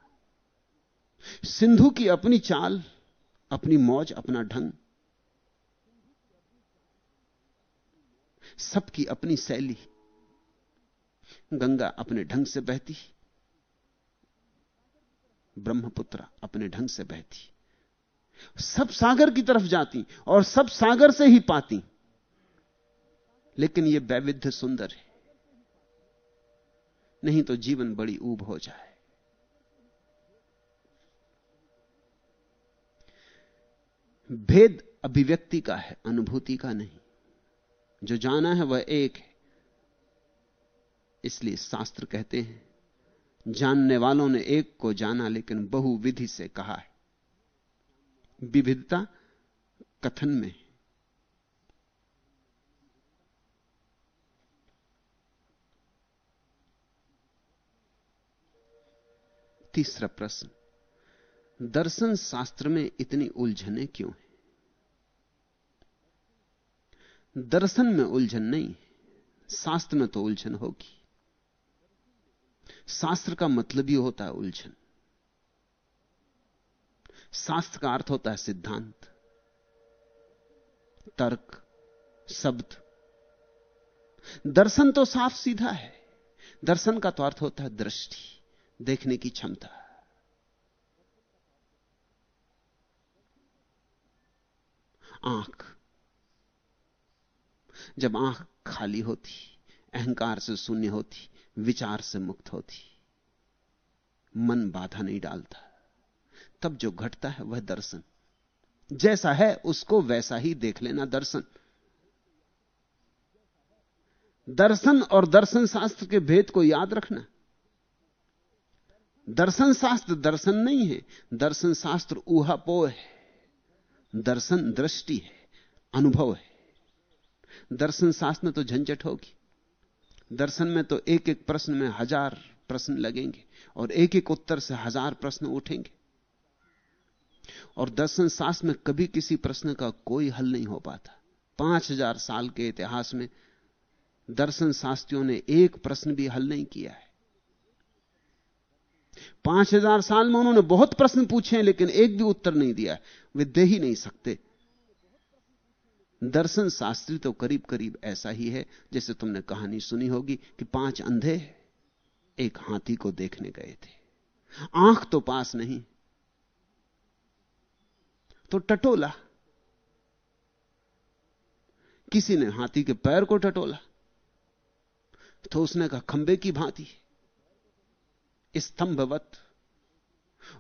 सिंधु की अपनी चाल, अपनी मौज, अपना ढंग। सबकी अपनी शैली। गंगा अपने ढंग से बहती, ब्रह्मपुत्र अपने ढंग से बहती। सब सागर की तरफ़ जाती और सब सागर से ही पाती। लेकिन यह वैविध्य सुंदर है। नहीं तो जीवन बड़ी ऊब हो जाए। भेद अभिव्यक्ति का है, अनुभूति का नहीं। जो जाना है वह एक है। इसलिए शास्त्र कहते हैं, जानने वालों ने एक को जाना लेकिन बहु विधि से कहा है। विविधता कथन में तीसरा प्रश्न दर्शन शास्त्र में इतनी उलझने क्यों है? दर्शन में उलझन नहीं शास्त्र में तो उलझन होगी। शास्त्र का मतलब ही होता है उलझन। शास्त्र का अर्थ होता है सिद्धांत। तर्क, शब्द। दर्शन तो साफ़ सीधा है। दर्शन का तो अर्थ होता है दृष्टि, देखने की क्षमता। आँख। जब आँख खाली होती, अहंकार से शून्य होती, विचार से मुक्त होती, मन बाधा नहीं डालता, तब जो घटता है वह दर्शन। जैसा है उसको वैसा ही देख लेना दर्शन। दर्शन और दर्शन शास्त्र के भेद को याद रखना। दर्शन शास्त्र दर्शन नहीं है, दर्शन शास्त्र ऊहापो है। दर्शन दृष्टि है, अनुभव है। दर्शन शास्त्र में तो झंझट होगी। दर्शन में तो एक एक प्रश्न में हज़ार प्रश्न लगेंगे और एक एक उत्तर से हज़ार प्रश्न उठेंगे। और दर्शन शास्त्र में कभी किसी प्रश्न का कोई हल नहीं हो पाता। पाँच हज़ार साल के इतिहास में दर्शन शास्त्रियों ने एक प्रश्न भी हल नहीं किया है। पाँच हज़ार साल में उन्होंने बहुत प्रश्न पूछे हैं, लेकिन एक भी उत्तर नहीं दिया। वे दे ही नहीं सकते। दर्शन शास्त्री तो करीब करीब ऐसा ही है, जैसे तुमने कहानी सुनी होगी कि पाँच अंधे एक हाथी को देखने गए थे। आँख तो पास नहीं तो टटोला। किसी ने हाथी के पैर को टटोला तो उसने कहा, खंबे की भांति स्तंभवत।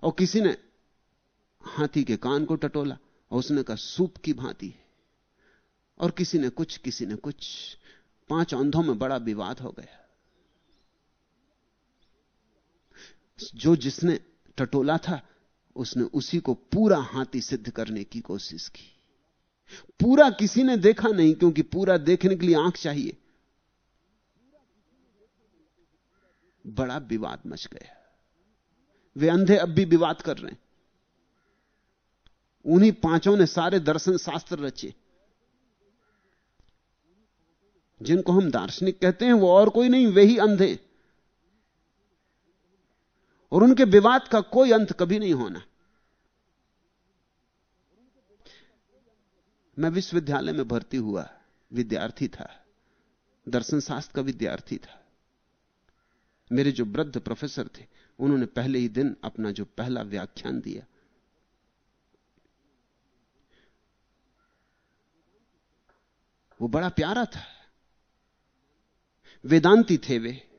और किसी ने हाथी के कान को टटोला और उसने कहा, सूप की भांति है। और किसी ने कुछ, किसी ने कुछ। पाँच अंधों में बड़ा विवाद हो गया। जो जिसने टटोला था, उसने उसी को पूरा हाथी सिद्ध करने की कोशिश की। पूरा किसी ने देखा नहीं, क्योंकि पूरा देखने के लिए आँख चाहिए। बड़ा विवाद मच गया वे अंधे अब भी विवाद कर रहे हैं। उन्हीं पाँचों ने सारे दर्शन शास्त्र रचे। जिनको हम दार्शनिक कहते हैं, वो और कोई नहीं, वे ही अंधे। और उनके विवाद का कोई अंत कभी नहीं होना। मैं विश्वविद्यालय में भर्ती हुआ, विद्यार्थी था। दर्शन शास्त्र का विद्यार्थी था। मेरे जो वृद्ध प्रोफेसर थे, उन्होंने पहले ही दिन अपना जो पहला व्याख्यान दिया। वो बड़ा प्यारा था। वेदांती थे वे।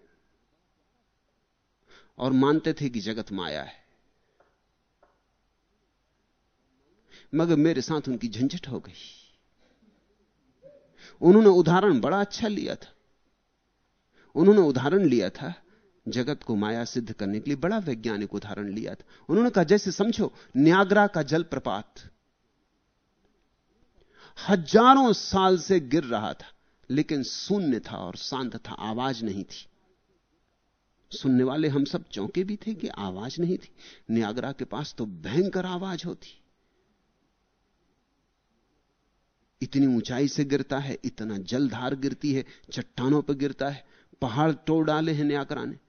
और मानते थे कि जगत माया है। मगर मेरे साथ उनकी झंझट हो गई। उन्होंने उदाहरण बड़ा अच्छा लिया था। उन्होंने उदाहरण लिया था जगत को माया सिद्ध करने के लिए बड़ा वैज्ञानिक उदाहरण लिया था। उन्होंने कहा, जैसे समझो, न्यागरा का जल प्रपात हज़ारों साल से गिर रहा था, लेकिन शून्य था और शांत था, आवाज़ नहीं थी। सुनने वाले हम सब चौंके भी थे कि आवाज़ नहीं थी। न्यागरा के पास तो भयंकर आवाज़ होती। इतनी ऊंचाई से गिरता है, इतना जलधार गिरती है, चट्टानों पर गिरता है, पहाड़ तोड़ डाले हैं न्यागरा ने।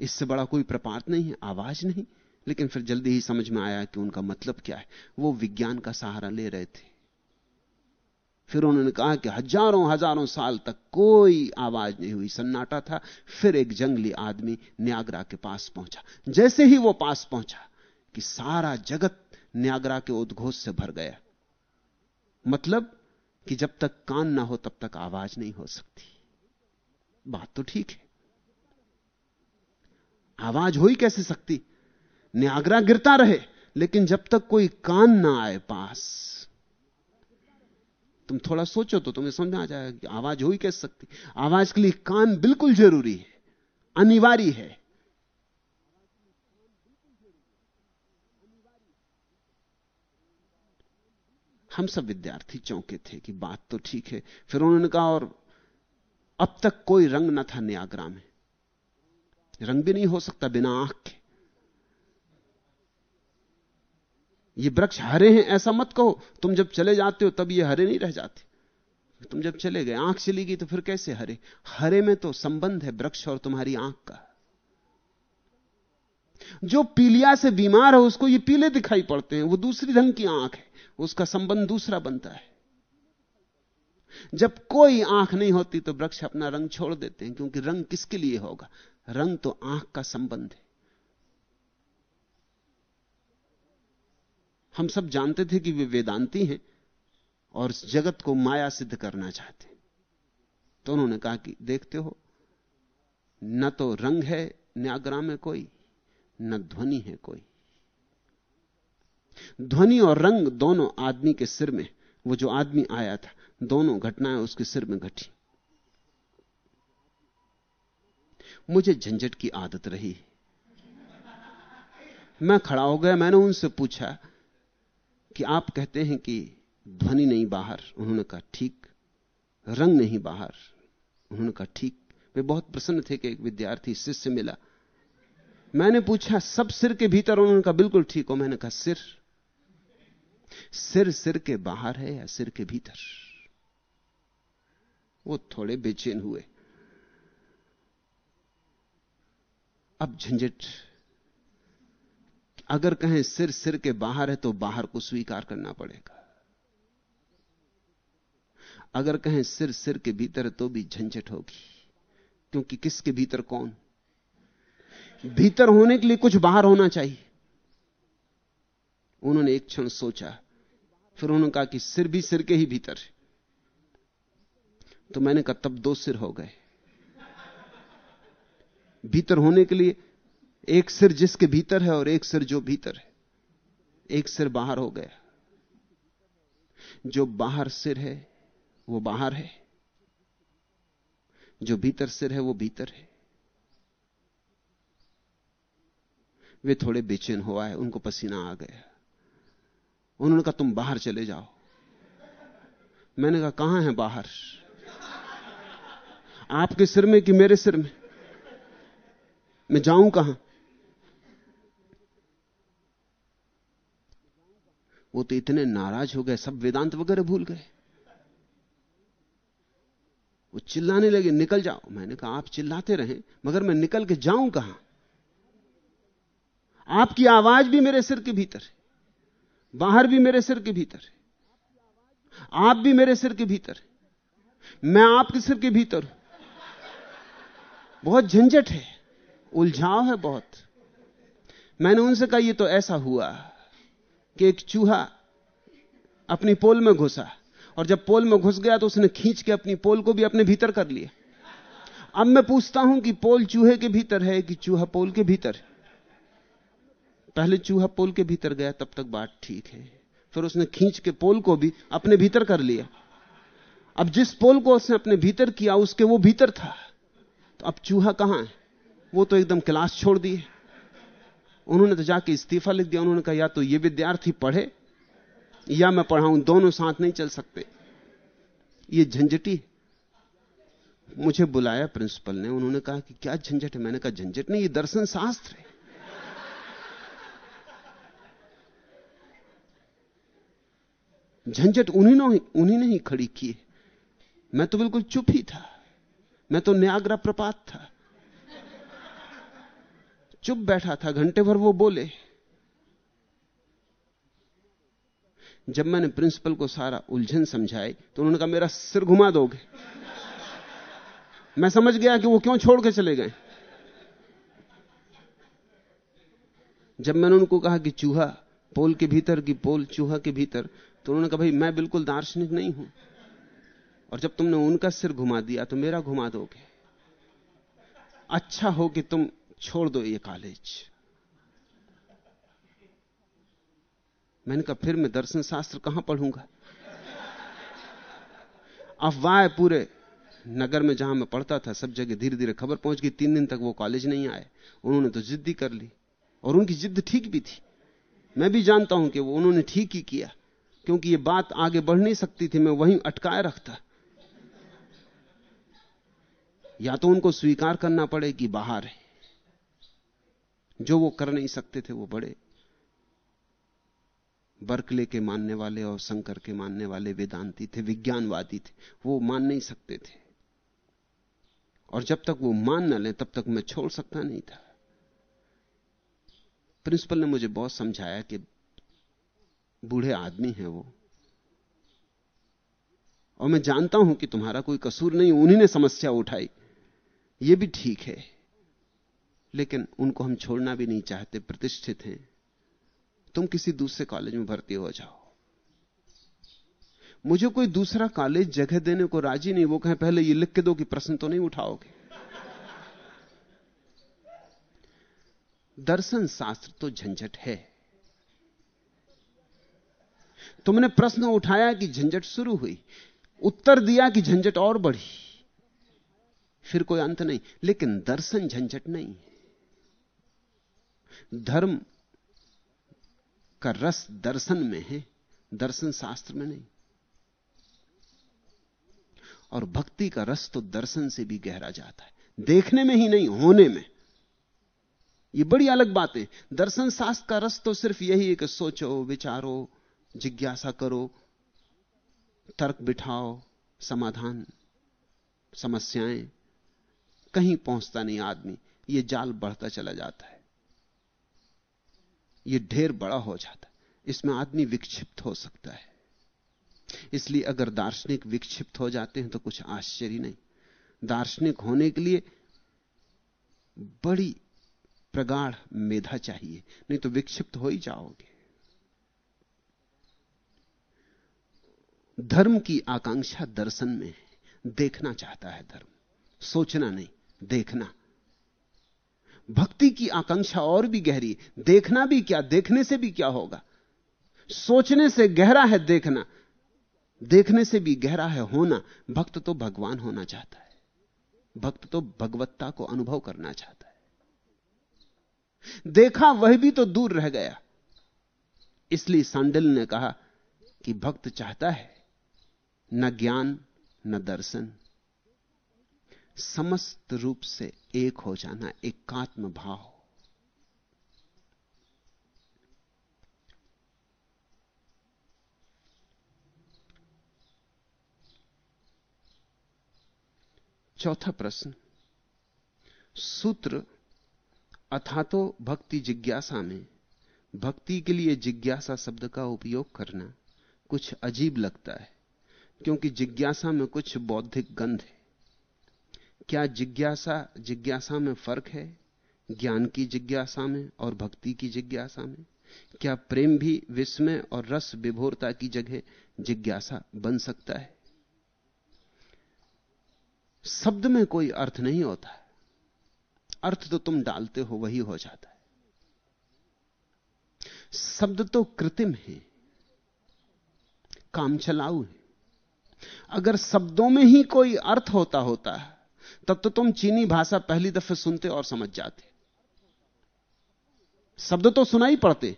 इससे बड़ा कोई प्रपात नहीं है, आवाज़ नहीं। लेकिन फिर जल्दी ही समझ में आया कि उनका मतलब क्या है। वो विज्ञान का सहारा ले रहे थे। फिर उन्होंने कहा कि हज़ारों हज़ारों साल तक कोई आवाज़ नहीं हुई। सन्नाटा था। फिर एक जंगली आदमी न्यागरा के पास पहुँचा। जैसे ही वो पास पहुँचा कि सारा जगत न्यागरा के उद्घोष से भर गया। मतलब कि जब तक कान ना हो तब तक आवाज़ नहीं हो सकती। बात तो ठीक है। आवाज़ हो ही कैसे सकती? न्यागरा गिरता रहे, लेकिन जब तक कोई कान ना आए पास। तुम थोड़ा सोचो तो तुम्हें समझ आ जाएगा कि आवाज़ हो ही कैसे सकती। आवाज़ के लिए कान बिल्कुल ज़रूरी है, अनिवार्य है। हम सब विद्यार्थी चौंके थे कि बात तो ठीक है, फिर उन्होंने कहा, और अब तक कोई रंग न था न्यागरा में। रंग भी नहीं हो सकता, बिना आँख के। ये वृक्ष हरे हैं, ऐसा मत कहो। तुम जब चले जाते हो, तब ये हरे नहीं रह जाते। तुम जब चले गए, आँख चली गई तो फिर कैसे हरे? हरे में तो संबंध है वृक्ष और तुम्हारी आँख का। जो पीलिया से बीमार है, उसको ये पीले दिखाई पड़ते हैं। वो दूसरी रंग की आँख है। उसका संबंध दूसरा बनता है। जब कोई आँख नहीं होती तो वृक्ष अपना रंग छोड़ देते हैं, क्योंकि रंग किसके लिए होगा? रंग तो आँख का संबंध है। हम सब जानते थे कि वे वेदांती हैं और जगत को माया सिद्ध करना चाहते तो उन्होंने कहा कि देखते हो, न तो रंग है, न्याग्रा में कोई, न ध्वनि है कोई। ध्वनि और रंग दोनों आदमी के सिर में, वो जो आदमी आया था, दोनों घटनाएँ उसके सिर में घटी। मुझे झंझट की आदत रही। मैं खड़ा हो गया, मैंने उनसे पूछा कि आप कहते हैं कि ध्वनि नहीं बाहर, उन्होंने कहा, ठीक, रंग नहीं बाहर, उन्होंने कहा, ठीक। वे बहुत प्रसन्न थे कि एक विद्यार्थी शिष्य मिला। मैंने पूछा, सब सिर के भीतर? उन्होंने कहा, बिल्कुल ठीक। हो मैंने कहा, सिर? सिर सिर के बाहर है या सिर के भीतर? वो थोड़े बेचैन हुए। अब झंझट। अगर कहें सिर सिर के बाहर है तो बाहर को स्वीकार करना पड़ेगा। अगर कहें सिर सिर के भीतर तो भी झंझट होगी। क्योंकि किसके भीतर कौन? भीतर होने के लिए कुछ बाहर होना चाहिए। उन्होंने एक क्षण सोचा, फिर उन्होंने कहा कि सिर भी सिर के ही भीतर है। तो मैंने कहा, तब दो सिर हो गए। भीतर होने के लिए, एक सिर जिसके भीतर है और एक सिर जो भीतर है। एक सिर बाहर हो गया। जो बाहर सिर है, वो बाहर है। जो भीतर सिर है, वो भीतर है। वे थोड़े बेचैन हुआ है उनको पसीना आ गया। उन्होंने कहा, तुम बाहर चले जाओ। मैंने कहा, कहाँ है बाहर? आपके सिर में कि मेरे सिर में? मैं जाऊँ कहाँ? वो तो इतने नाराज़ हो गए, सब वेदांत वगैरह भूल गए। वो चिल्लाने लगे, निकल जाओ। मैंने कहा, आप चिल्लाते रहे, मगर मैं निकल के जाऊँ कहाँ? आपकी आवाज़ भी मेरे सिर के भीतर है। बाहर भी मेरे सिर के भीतर है। आप भी मेरे सिर के भीतर है। मैं आपके सिर के भीतर हूँ। बहुत झंझट है। उलझाव है बहुत। मैंने उनसे कहा यह तो ऐसा हुआ कि एक चूहा अपनी पोल में घुसा और जब पोल में घुस गया तो उसने खींच के अपनी पोल को भी अपने भीतर कर लिया। अब मैं पूछता हूँ कि पोल चूहे के भीतर है कि चूहा पोल के भीतर? पहले चूहा पोल के भीतर गया, तब तक बात ठीक है। फिर उसने खींच के पोल को भी अपने भीतर कर लिया। अब जिस पोल को उसने अपने भीतर किया, उसके वो भीतर था। तो अब चूहा कहाँ है? वो तो एकदम क्लास छोड़ दिए। उन्होंने तो जाके इस्तीफा लिख दिया। उन्होंने कहा, या तो ये विद्यार्थी पढ़े, या मैं पढ़ाऊं, दोनों साथ नहीं चल सकते। ये झंझटी मुझे बुलाया प्रिंसिपल ने। उन्होंने कहा कि क्या झंझट है? मैंने कहा, झंझट नहीं, ये दर्शन शास्त्र है। झंझट उन्हीं उन्हीं ने ही खड़ी की मैं तो बिल्कुल चुप ही था। मैं तो न्याग्रा प्रपात था। चुप बैठा था, घंटे भर वो बोले। जब मैंने प्रिंसिपल को सारा उलझन समझाई तो उन्होंने कहा, मेरा सिर घुमा दोगे। मैं समझ गया कि वो क्यों छोड़ के चले गए। जब मैंने उनको कहा कि चूहा, पोल के भीतर की पोल, चूहा के भीतर तो उन्होंने कहा, भाई, मैं बिल्कुल दार्शनिक नहीं हूँ। और जब तुमने उनका सिर घुमा दिया तो मेरा घुमा दोगे। अच्छा हो कि तुम छोड़ दो ये कॉलेज मैंने कहा, फिर मैं दर्शन शास्त्र कहाँ पढ़ूँगा? अफवाह पूरे नगर में जहाँ मैं पढ़ता था, सब जगह धीरे धीरे खबर पहुँच गई। तीन दिन तक वो कॉलेज नहीं आए। उन्होंने तो जिद्दी कर ली। और उनकी जिद्द ठीक भी थी। मैं भी जानता हूँ कि वो उन्होंने ठीक ही किया। क्योंकि ये बात आगे बढ़ नहीं सकती थी, मैं वहीं अटकाए रखता। या तो उनको स्वीकार करना पड़े कि बाहर है। जो वो कर नहीं सकते थे वो बड़े। बर्कले के मानने वाले और शंकर के मानने वाले वेदांती थे, विज्ञानवादी थे, वो मान नहीं सकते थे। और जब तक वो मान न लें, तब तक मैं छोड़ सकता नहीं था। प्रिंसिपल ने मुझे बहुत समझाया कि बूढ़े आदमी हैं वो। और मैं जानता हूँ कि तुम्हारा कोई कसूर नहीं, उन्हीं ने समस्या उठाई। ये भी ठीक है। लेकिन उनको हम छोड़ना भी नहीं चाहते, प्रतिष्ठित हैं। तुम किसी दूसरे कॉलेज में भर्ती हो जाओ। मुझे कोई दूसरा कॉलेज जगह देने को राज़ी नहीं, वो कहे, पहले ये लिख के दो कि प्रश्न तो नहीं उठाओगे। दर्शन शास्त्र तो झंझट है। तुमने प्रश्न उठाया कि झंझट शुरू हुई, उत्तर दिया कि झंझट और बढ़ी, फिर कोई अंत नहीं। लेकिन दर्शन झंझट नहीं धर्म का रस दर्शन में है, दर्शन शास्त्र में नहीं। और भक्ति का रस तो दर्शन से भी गहरा जाता है। देखने में ही नहीं, होने में। यह बड़ी अलग बात है। दर्शन शास्त्र का रस तो सिर्फ़ यही है कि सोचो, विचारो, जिज्ञासा करो, तर्क बिठाओ, समाधान, समस्याएँ। कहीं पहुँचता नहीं आदमी। यह जाल बढ़ता चला जाता है। यह ढेर बड़ा हो जाता इसमें आदमी विक्षिप्त हो सकता है। इसलिए अगर दार्शनिक विक्षिप्त हो जाते हैं तो कुछ आश्चर्य नहीं। दार्शनिक होने के लिए बड़ी प्रगाढ़ मेधा चाहिए, नहीं तो विक्षिप्त हो ही जाओगे। धर्म की आकांक्षा दर्शन में है देखना चाहता है धर्म, सोचना नहीं, देखना। भक्ति की आकांक्षा और भी गहरी, देखना भी क्या, देखने से भी क्या होगा? सोचने से गहरा है देखना, देखने से भी गहरा है होना। भक्त तो भगवान होना चाहता है। भक्त तो भगवत्ता को अनुभव करना चाहता है। देखा, वह भी तो दूर रह गया। इसलिए सांडिल ने कहा कि भक्त चाहता है न ज्ञान, न दर्शन। समस्त रूप से एक हो जाना, एकात्म भाव। चौथा प्रश्न, सूत्र अथा तो भक्ति जिज्ञासा में, भक्ति के लिए जिज्ञासा शब्द का उपयोग करना कुछ अजीब लगता है, क्योंकि जिज्ञासा में कुछ बौद्धिक गंध है। क्या जिज्ञासा जिज्ञासा में फ़र्क है? ज्ञान की जिज्ञासा में और भक्ति की जिज्ञासा में? क्या प्रेम भी विस्मय और रस विभोरता की जगह जिज्ञासा बन सकता है? शब्द में कोई अर्थ नहीं होता। अर्थ तो तुम डालते हो, वही हो जाता है। शब्द तो कृत्रिम है काम चलाऊ है। अगर शब्दों में ही कोई अर्थ होता होता है तब तो तुम चीनी भाषा पहली दफे सुनते और समझ जाते। शब्द तो सुनाई पड़ते,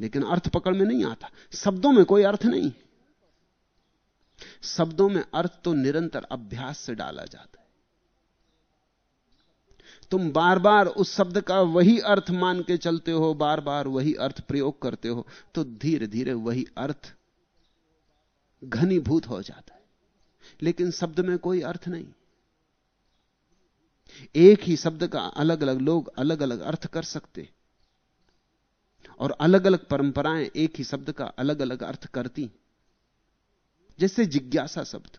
लेकिन अर्थ पकड़ में नहीं आता। शब्दों में कोई अर्थ नहीं। शब्दों में अर्थ तो निरंतर अभ्यास से डाला जाता है। तुम बार बार उस शब्द का वही अर्थ मान के चलते हो बार बार वही अर्थ प्रयोग करते हो तो धीरे धीरे वही अर्थ घनीभूत हो जाता है। लेकिन शब्द में कोई अर्थ नहीं। एक ही शब्द का अलग अलग लोग अलग अलग अर्थ कर सकते और अलग अलग परंपराएँ एक ही शब्द का अलग अलग अर्थ करती जैसे जिज्ञासा शब्द।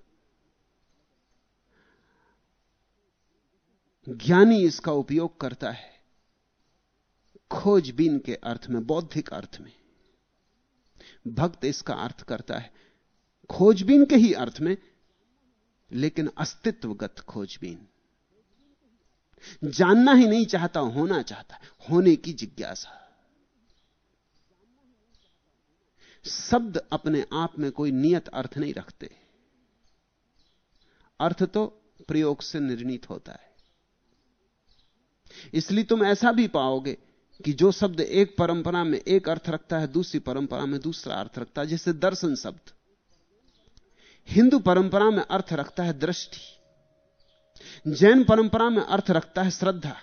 ज्ञानी इसका उपयोग करता है खोजबीन के अर्थ में, बौद्धिक अर्थ में। भक्त इसका अर्थ करता है खोजबीन के ही अर्थ में, लेकिन अस्तित्वगत खोजबीन। जानना ही नहीं चाहता, होना चाहता होने की जिज्ञासा। शब्द अपने आप में कोई नियत अर्थ नहीं रखते। अर्थ तो प्रयोग से निर्णित होता है। इसलिए तुम ऐसा भी पाओगे कि जो शब्द एक परंपरा में एक अर्थ रखता है, दूसरी परंपरा में दूसरा अर्थ रखता है, जैसे दर्शन शब्द। हिंदू परंपरा में अर्थ रखता है दृष्टि। जैन परंपरा में अर्थ रखता है श्रद्धा।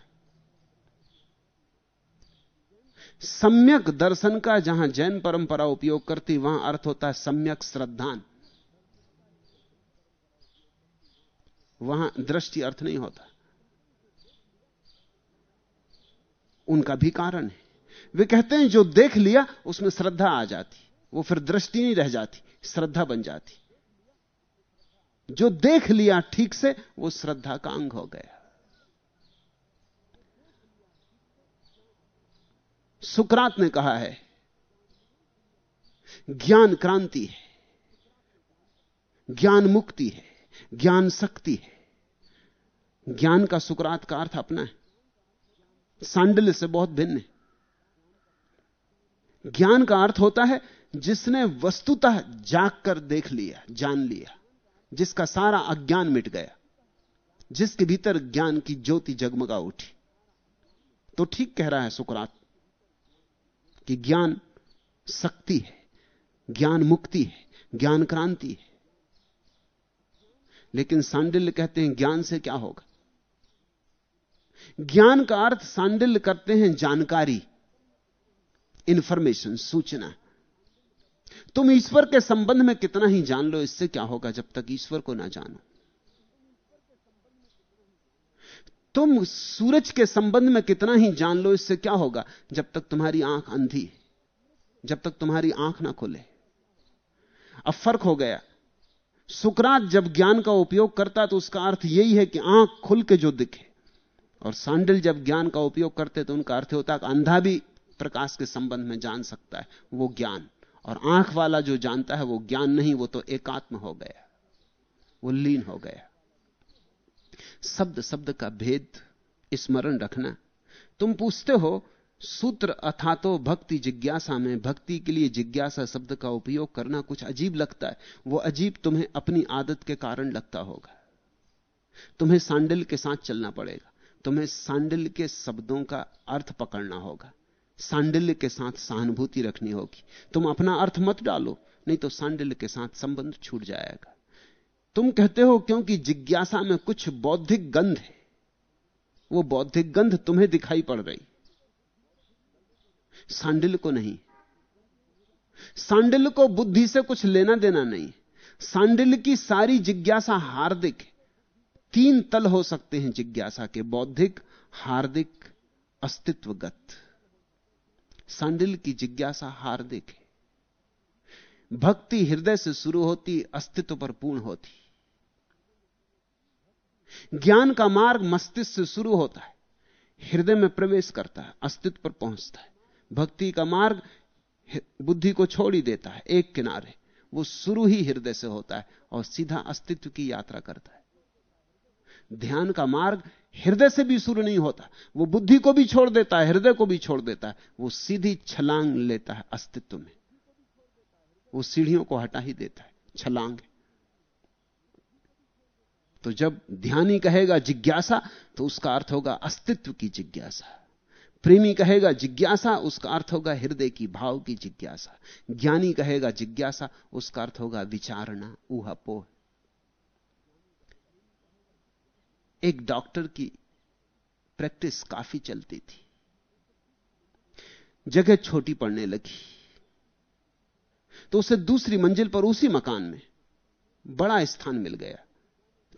सम्यक दर्शन का जहाँ जैन परंपरा उपयोग करती, वहाँ अर्थ होता है सम्यक श्रद्धान। वहाँ दृष्टि अर्थ नहीं होता। उनका भी कारण है। वे कहते हैं, जो देख लिया, उसमें श्रद्धा आ जाती। वो फिर दृष्टि नहीं रह जाती, श्रद्धा बन जाती। जो देख लिया ठीक से, वो श्रद्धा का अंग हो गया। सुकरात ने कहा है, ज्ञान क्रांति है, ज्ञान मुक्ति है, ज्ञान शक्ति है। ज्ञान का सुकरात का अर्थ अपना है। सांडल्य से बहुत भिन्न है। ज्ञान का अर्थ होता है, जिसने वस्तुतः जाग कर देख लिया, जान लिया। जिसका सारा अज्ञान मिट गया, जिसके भीतर ज्ञान की ज्योति जगमगा उठी। तो ठीक कह रहा है सुकरात कि ज्ञान शक्ति है, ज्ञान मुक्ति है, ज्ञान क्रांति है। लेकिन सांडिल्य कहते हैं, ज्ञान से क्या होगा? ज्ञान का अर्थ सांडिल्य करते हैं जानकारी इंफॉर्मेशन सूचना। तुम ईश्वर के संबंध में कितना ही जान लो, इससे क्या होगा जब तक ईश्वर को ना जानो? तुम सूरज के संबंध में कितना ही जान लो, इससे क्या होगा जब तक तुम्हारी आँख अंधी जब तक तुम्हारी आँख ना खुले? अब फ़र्क हो गया। सुकरात जब ज्ञान का उपयोग करता तो उसका अर्थ यही है कि आँख खुल के जो दिखे। और सांडिल जब ज्ञान का उपयोग करते तो उनका अर्थ होता है अंधा भी प्रकाश के संबंध में जान सकता है, वो ज्ञान। और आँख वाला जो जानता है वो ज्ञान नहीं, वो तो एकात्म हो गया। वो लीन हो गया। शब्द शब्द का भेद, स्मरण रखना। तुम पूछते हो, सूत्र अथातो भक्ति जिज्ञासा में, भक्ति के लिए जिज्ञासा शब्द का उपयोग करना कुछ अजीब लगता है। वो अजीब तुम्हें अपनी आदत के कारण लगता होगा। तुम्हें सांडिल के साथ चलना पड़ेगा। तुम्हें सांडिल के शब्दों का अर्थ पकड़ना होगा। सांडिल्य के साथ सहानुभूति रखनी होगी। तुम अपना अर्थ मत डालो, नहीं तो सांडिल्य के साथ संबंध छूट जाएगा। तुम कहते हो क्योंकि जिज्ञासा में कुछ बौद्धिक गंध है, वो बौद्धिक गंध तुम्हें दिखाई पड़ रही। सांडिल को नहीं। सांडिल को बुद्धि से कुछ लेना देना नहीं। सांडिल की सारी जिज्ञासा हार्दिक तीन तल हो सकते हैं जिज्ञासा के, बौद्धिक, हार्दिक, अस्तित्वगत। सांडिल की जिज्ञासा हार देखे। भक्ति हृदय से शुरू होती, अस्तित्व पर पूर्ण होती। ज्ञान का मार्ग मस्तिष्क से शुरू होता है, हृदय में प्रवेश करता है, अस्तित्व पर पहुँचता है। भक्ति का मार्ग बुद्धि को छोड़ ही देता है, एक किनारे। वो शुरू ही हृदय से होता है और सीधा अस्तित्व की यात्रा करता है। ध्यान का मार्ग हृदय से भी शुरू नहीं होता। वो बुद्धि को भी छोड़ देता है, हृदय को भी छोड़ देता है। वो सीधी छलांग लेता है अस्तित्व में। वो सीढ़ियों को हटा ही देता है, छलांग। तो जब ध्यानी कहेगा जिज्ञासा तो उसका अर्थ होगा अस्तित्व की जिज्ञासा। प्रेमी कहेगा जिज्ञासा, उसका अर्थ होगा हृदय की भाव की जिज्ञासा। ज्ञानी कहेगा जिज्ञासा, उसका अर्थ होगा विचारना ऊहापोह। एक डॉक्टर की प्रैक्टिस काफ़ी चलती थी। जगह छोटी पड़ने लगी। तो उसे दूसरी मंजिल पर उसी मकान में बड़ा स्थान मिल गया।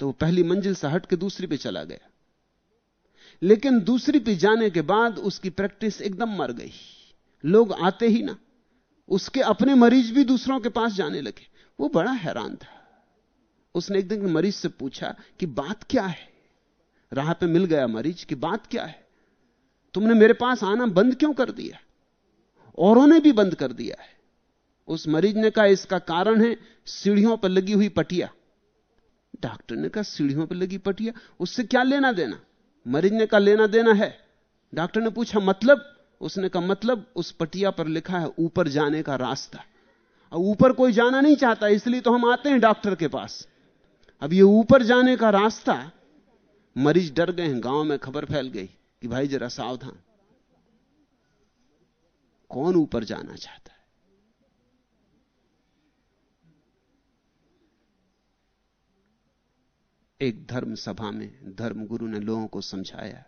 तो वो पहली मंजिल से हट के दूसरी पे चला गया। लेकिन दूसरी पे जाने के बाद उसकी प्रैक्टिस एकदम मर गई। लोग आते ही ना, उसके अपने मरीज़ भी दूसरों के पास जाने लगे। वो बड़ा हैरान था। उसने एक दिन मरीज़ से पूछा कि बात क्या है? राह पे मिल गया मरीज़ की बात क्या है? तुमने मेरे पास आना बंद क्यों कर दिया? औरों ने भी बंद कर दिया है। उस मरीज़ ने कहा, इसका कारण है सीढ़ियों पर लगी हुई पटिया। डॉक्टर ने कहा, सीढ़ियों पर लगी पटिया? उससे क्या लेना देना? मरीज़ ने कहा, लेना देना है। डॉक्टर ने पूछा मतलब? उसने कहा मतलब उस पटिया पर लिखा है, ऊपर जाने का रास्ता। और ऊपर कोई जाना नहीं चाहता, इसलिए तो हम आते हैं डॉक्टर के पास। अब ये ऊपर जाने का रास्ता मरीज़ डर गए हैं, गाँव में खबर फैल गई कि भाई जरा सावधान। कौन ऊपर जाना चाहता है? एक धर्म सभा में धर्म गुरु ने लोगों को समझाया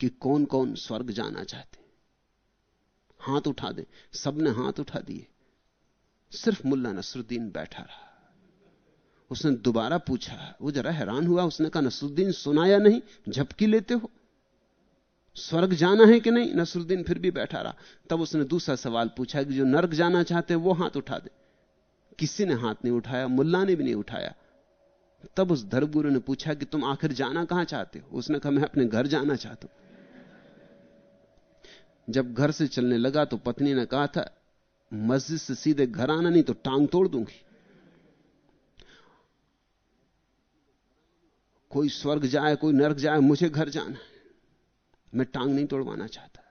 कि कौन कौन स्वर्ग जाना चाहते हाथ उठा दे। सबने हाथ उठा दिए। सिर्फ़ मुल्ला नसरुद्दीन बैठा रहा। उसने दोबारा पूछा, वो जरा हैरान हुआ, उसने कहा, नसरुद्दीन सुनाया नहीं? झपकी लेते हो? स्वर्ग जाना है कि नहीं? नसरुद्दीन फिर भी बैठा रहा। तब उसने दूसरा सवाल पूछा कि जो नर्क जाना चाहते हैं, वो हाथ उठा दे। किसी ने हाथ नहीं उठाया, मुल्ला ने भी नहीं उठाया। तब उस धर्मगुरु ने पूछा कि तुम आखिर जाना कहाँ चाहते हो? उसने कहा, मैं अपने घर जाना चाहता हूँ। जब घर से चलने लगा तो पत्नी ने कहा था, मस्जिद से सीधे घर आना नहीं तो टांग तोड़ दूँगी। कोई स्वर्ग जाए, कोई नरक जाए, मुझे घर जाना है। मैं टांग नहीं तोड़वाना चाहता।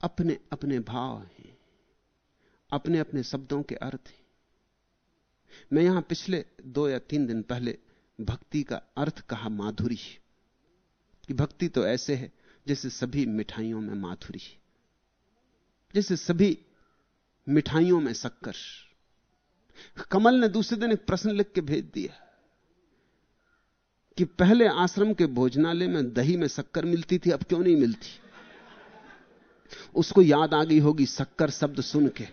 अपने अपने भाव हैं। अपने अपने शब्दों के अर्थ हैं। मैं यहाँ पिछले दो या तीन दिन पहले भक्ति का अर्थ कहा माधुरी। कि भक्ति तो ऐसे है जैसे सभी मिठाइयों में माधुरी। जैसे सभी मिठाइयों में शक्कर। कमल ने दूसरे दिन एक प्रश्न लिख के भेज दिया कि पहले आश्रम के भोजनालय में दही में शक्कर मिलती थी, अब क्यों नहीं मिलती? उसको याद आ गई होगी शक्कर शब्द सुन के।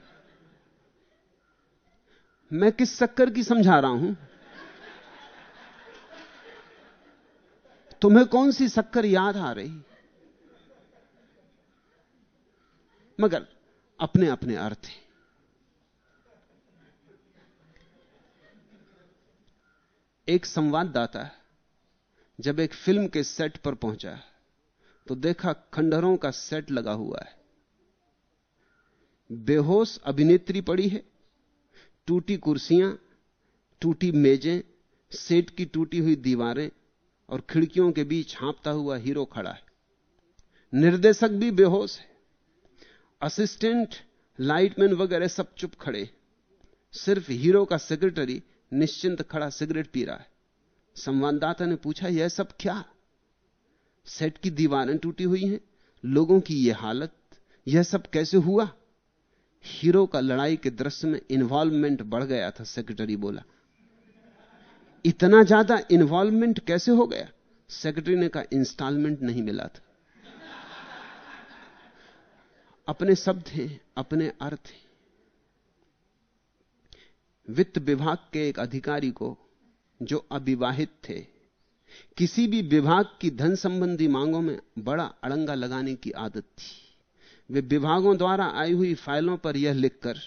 मैं किस शक्कर की समझा रहा हूँ? तुम्हें कौन सी शक्कर याद आ रही? मगर अपने अपने अर्थ हैं। एक संवाददाता जब एक फ़िल्म के सेट पर पहुँचा तो देखा खंडहरों का सेट लगा हुआ है। बेहोश अभिनेत्री पड़ी है, टूटी कुर्सियाँ, टूटी मेजें, सेट की टूटी हुई दीवारें और खिड़कियों के बीच हाँपता हुआ हीरो खड़ा है। निर्देशक भी बेहोश है, असिस्टेंट, लाइटमैन वगैरह सब चुप खड़े सिर्फ़ हीरो का सेक्रेटरी निश्चिंत खड़ा सिगरेट पी रहा है। संवाददाता ने पूछा, यह सब क्या? सेट की दीवारें टूटी हुई हैं। लोगों की यह हालत, यह सब कैसे हुआ? हीरो का लड़ाई के दृश्य में इन्वॉल्वमेंट बढ़ गया था सेक्रेटरी बोला। इतना ज़्यादा इन्वॉल्वमेंट कैसे हो गया? सेक्रेटरी ने कहा इंस्टॉलमेंट नहीं मिला था। अपने शब्द हैं, अपने अर्थ हैं। वित्त विभाग के एक अधिकारी को, जो अविवाहित थे। किसी भी विभाग की धन संबंधी मांगों में बड़ा अड़ंगा लगाने की आदत थी। वे विभागों द्वारा आई हुई फाइलों पर यह लिखकर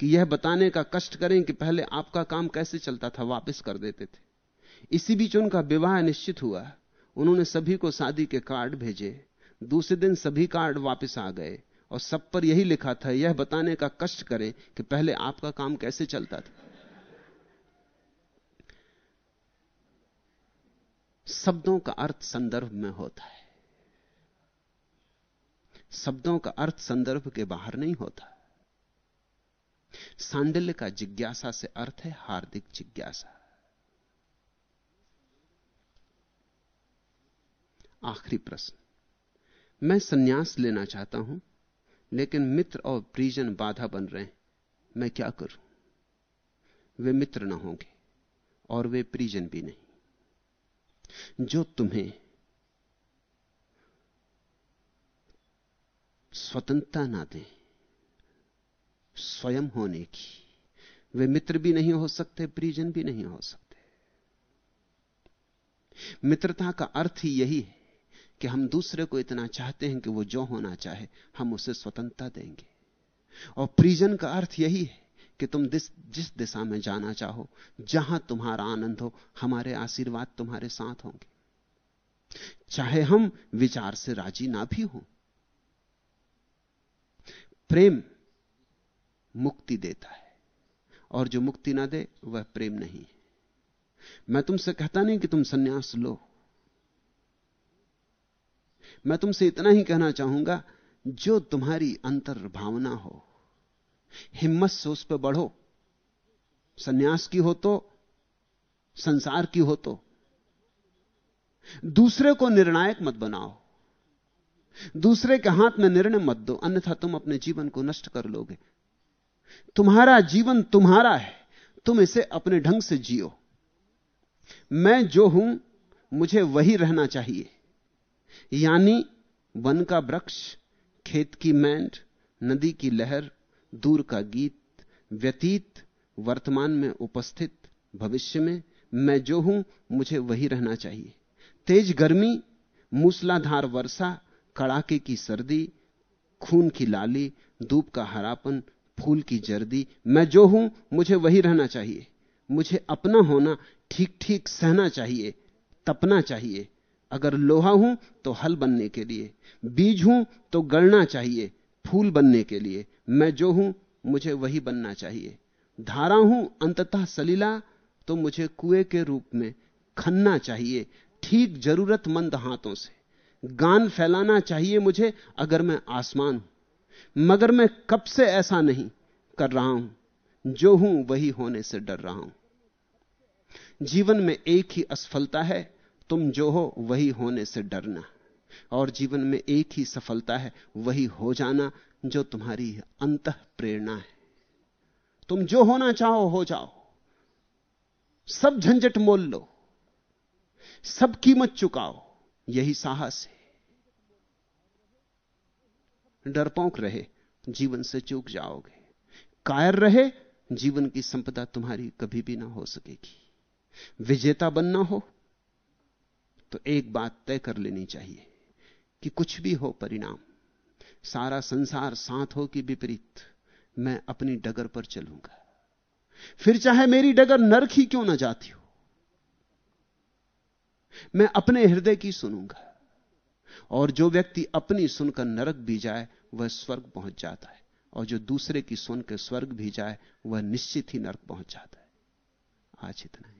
कि यह बताने का कष्ट करें कि पहले आपका काम कैसे चलता था, वापस कर देते थे। इसी बीच उनका विवाह निश्चित हुआ। उन्होंने सभी को शादी के कार्ड भेजे। दूसरे दिन सभी कार्ड वापस आ गए। और सब पर यही लिखा था, यह बताने का कष्ट करें कि पहले आपका काम कैसे चलता था। शब्दों का अर्थ संदर्भ में होता है। शब्दों का अर्थ संदर्भ के बाहर नहीं होता। सांडिल्य का जिज्ञासा से अर्थ है हार्दिक जिज्ञासा। आखिरी प्रश्न। मैं सन्यास लेना चाहता हूँ लेकिन मित्र और परिजन बाधा बन रहे हैं। मैं क्या करूँ? वे मित्र ना होंगे और वे परिजन भी नहीं। जो तुम्हें स्वतंत्रता ना दें, स्वयं होने की, वे मित्र भी नहीं हो सकते, परिजन भी नहीं हो सकते। मित्रता का अर्थ ही यही है कि हम दूसरे को इतना चाहते हैं कि वो जो होना चाहे, हम उसे स्वतंत्रता देंगे। और प्रिजन का अर्थ यही है कि तुम जिस जिस दिशा में जाना चाहो, जहाँ तुम्हारा आनंद हो, हमारे आशीर्वाद तुम्हारे साथ होंगे। चाहे हम विचार से राज़ी ना भी हों, प्रेम मुक्ति देता है, और जो मुक्ति ना दे, वह प्रेम नहीं है। मैं तुमसे कहता नहीं कि तुम सन्यास लो। मैं तुमसे इतना ही कहना चाहूँगा, जो तुम्हारी अंतर भावना हो, हिम्मत से उस पर बढ़ो, सन्यास की हो तो संसार की हो तो दूसरे को निर्णायक मत बनाओ, दूसरे के हाथ में निर्णय मत दो, अन्यथा तुम अपने जीवन को नष्ट कर लोगे। तुम्हारा जीवन तुम्हारा है, तुम इसे अपने ढंग से जियो। मैं जो हूँ, मुझे वही रहना चाहिए। यानी वन का वृक्ष, खेत की मैंड नदी की लहर, दूर का गीत, व्यतीत, वर्तमान में उपस्थित, भविष्य में मैं जो हूँ, मुझे वही रहना चाहिए। तेज गर्मी, मूसलाधार वर्षा, कड़ाके की सर्दी, खून की लाली, धूप का हरापन, फूल की जर्दी, मैं जो हूँ, मुझे वही रहना चाहिए। मुझे अपना होना ठीक ठीक सहना चाहिए, तपना चाहिए। अगर लोहा हूँ तो हल बनने के लिए, बीज हूँ तो गड़ना चाहिए फूल बनने के लिए। मैं जो हूँ, मुझे वही बनना चाहिए। धारा हूँ अंततः सलीला तो मुझे कुएँ के रूप में खनना चाहिए, ठीक जरूरतमंद हाथों से। गान फैलाना चाहिए मुझे अगर मैं आसमान हूँ। मगर मैं कब से ऐसा नहीं कर रहा हूँ, जो हूँ वही होने से डर रहा हूँ। जीवन में एक ही असफलता है तुम जो हो वही होने से डरना। और जीवन में एक ही सफलता है, वही हो जाना जो तुम्हारी अंत प्रेरणा है। तुम जो होना चाहो, हो जाओ। सब झंझट मोल लो। सब कीमत चुकाओ। यही साहस है। डरपोक रहे, जीवन से चूक जाओगे। कायर रहे, जीवन की संपदा तुम्हारी कभी भी ना हो सकेगी। विजेता बनना हो तो एक बात तय कर लेनी चाहिए कि कुछ भी हो परिणाम, सारा संसार साथ हो कि विपरीत, मैं अपनी डगर पर चलूँगा। फिर चाहे मेरी डगर नरक ही क्यों ना जाती हो, मैं अपने हृदय की सुनूँगा। और जो व्यक्ति अपनी सुनकर नरक भी जाए, वह स्वर्ग पहुँच जाता है। और जो दूसरे की सुनकर स्वर्ग भी जाए, वह निश्चित ही नरक पहुँच जाता है। आज इतना ही।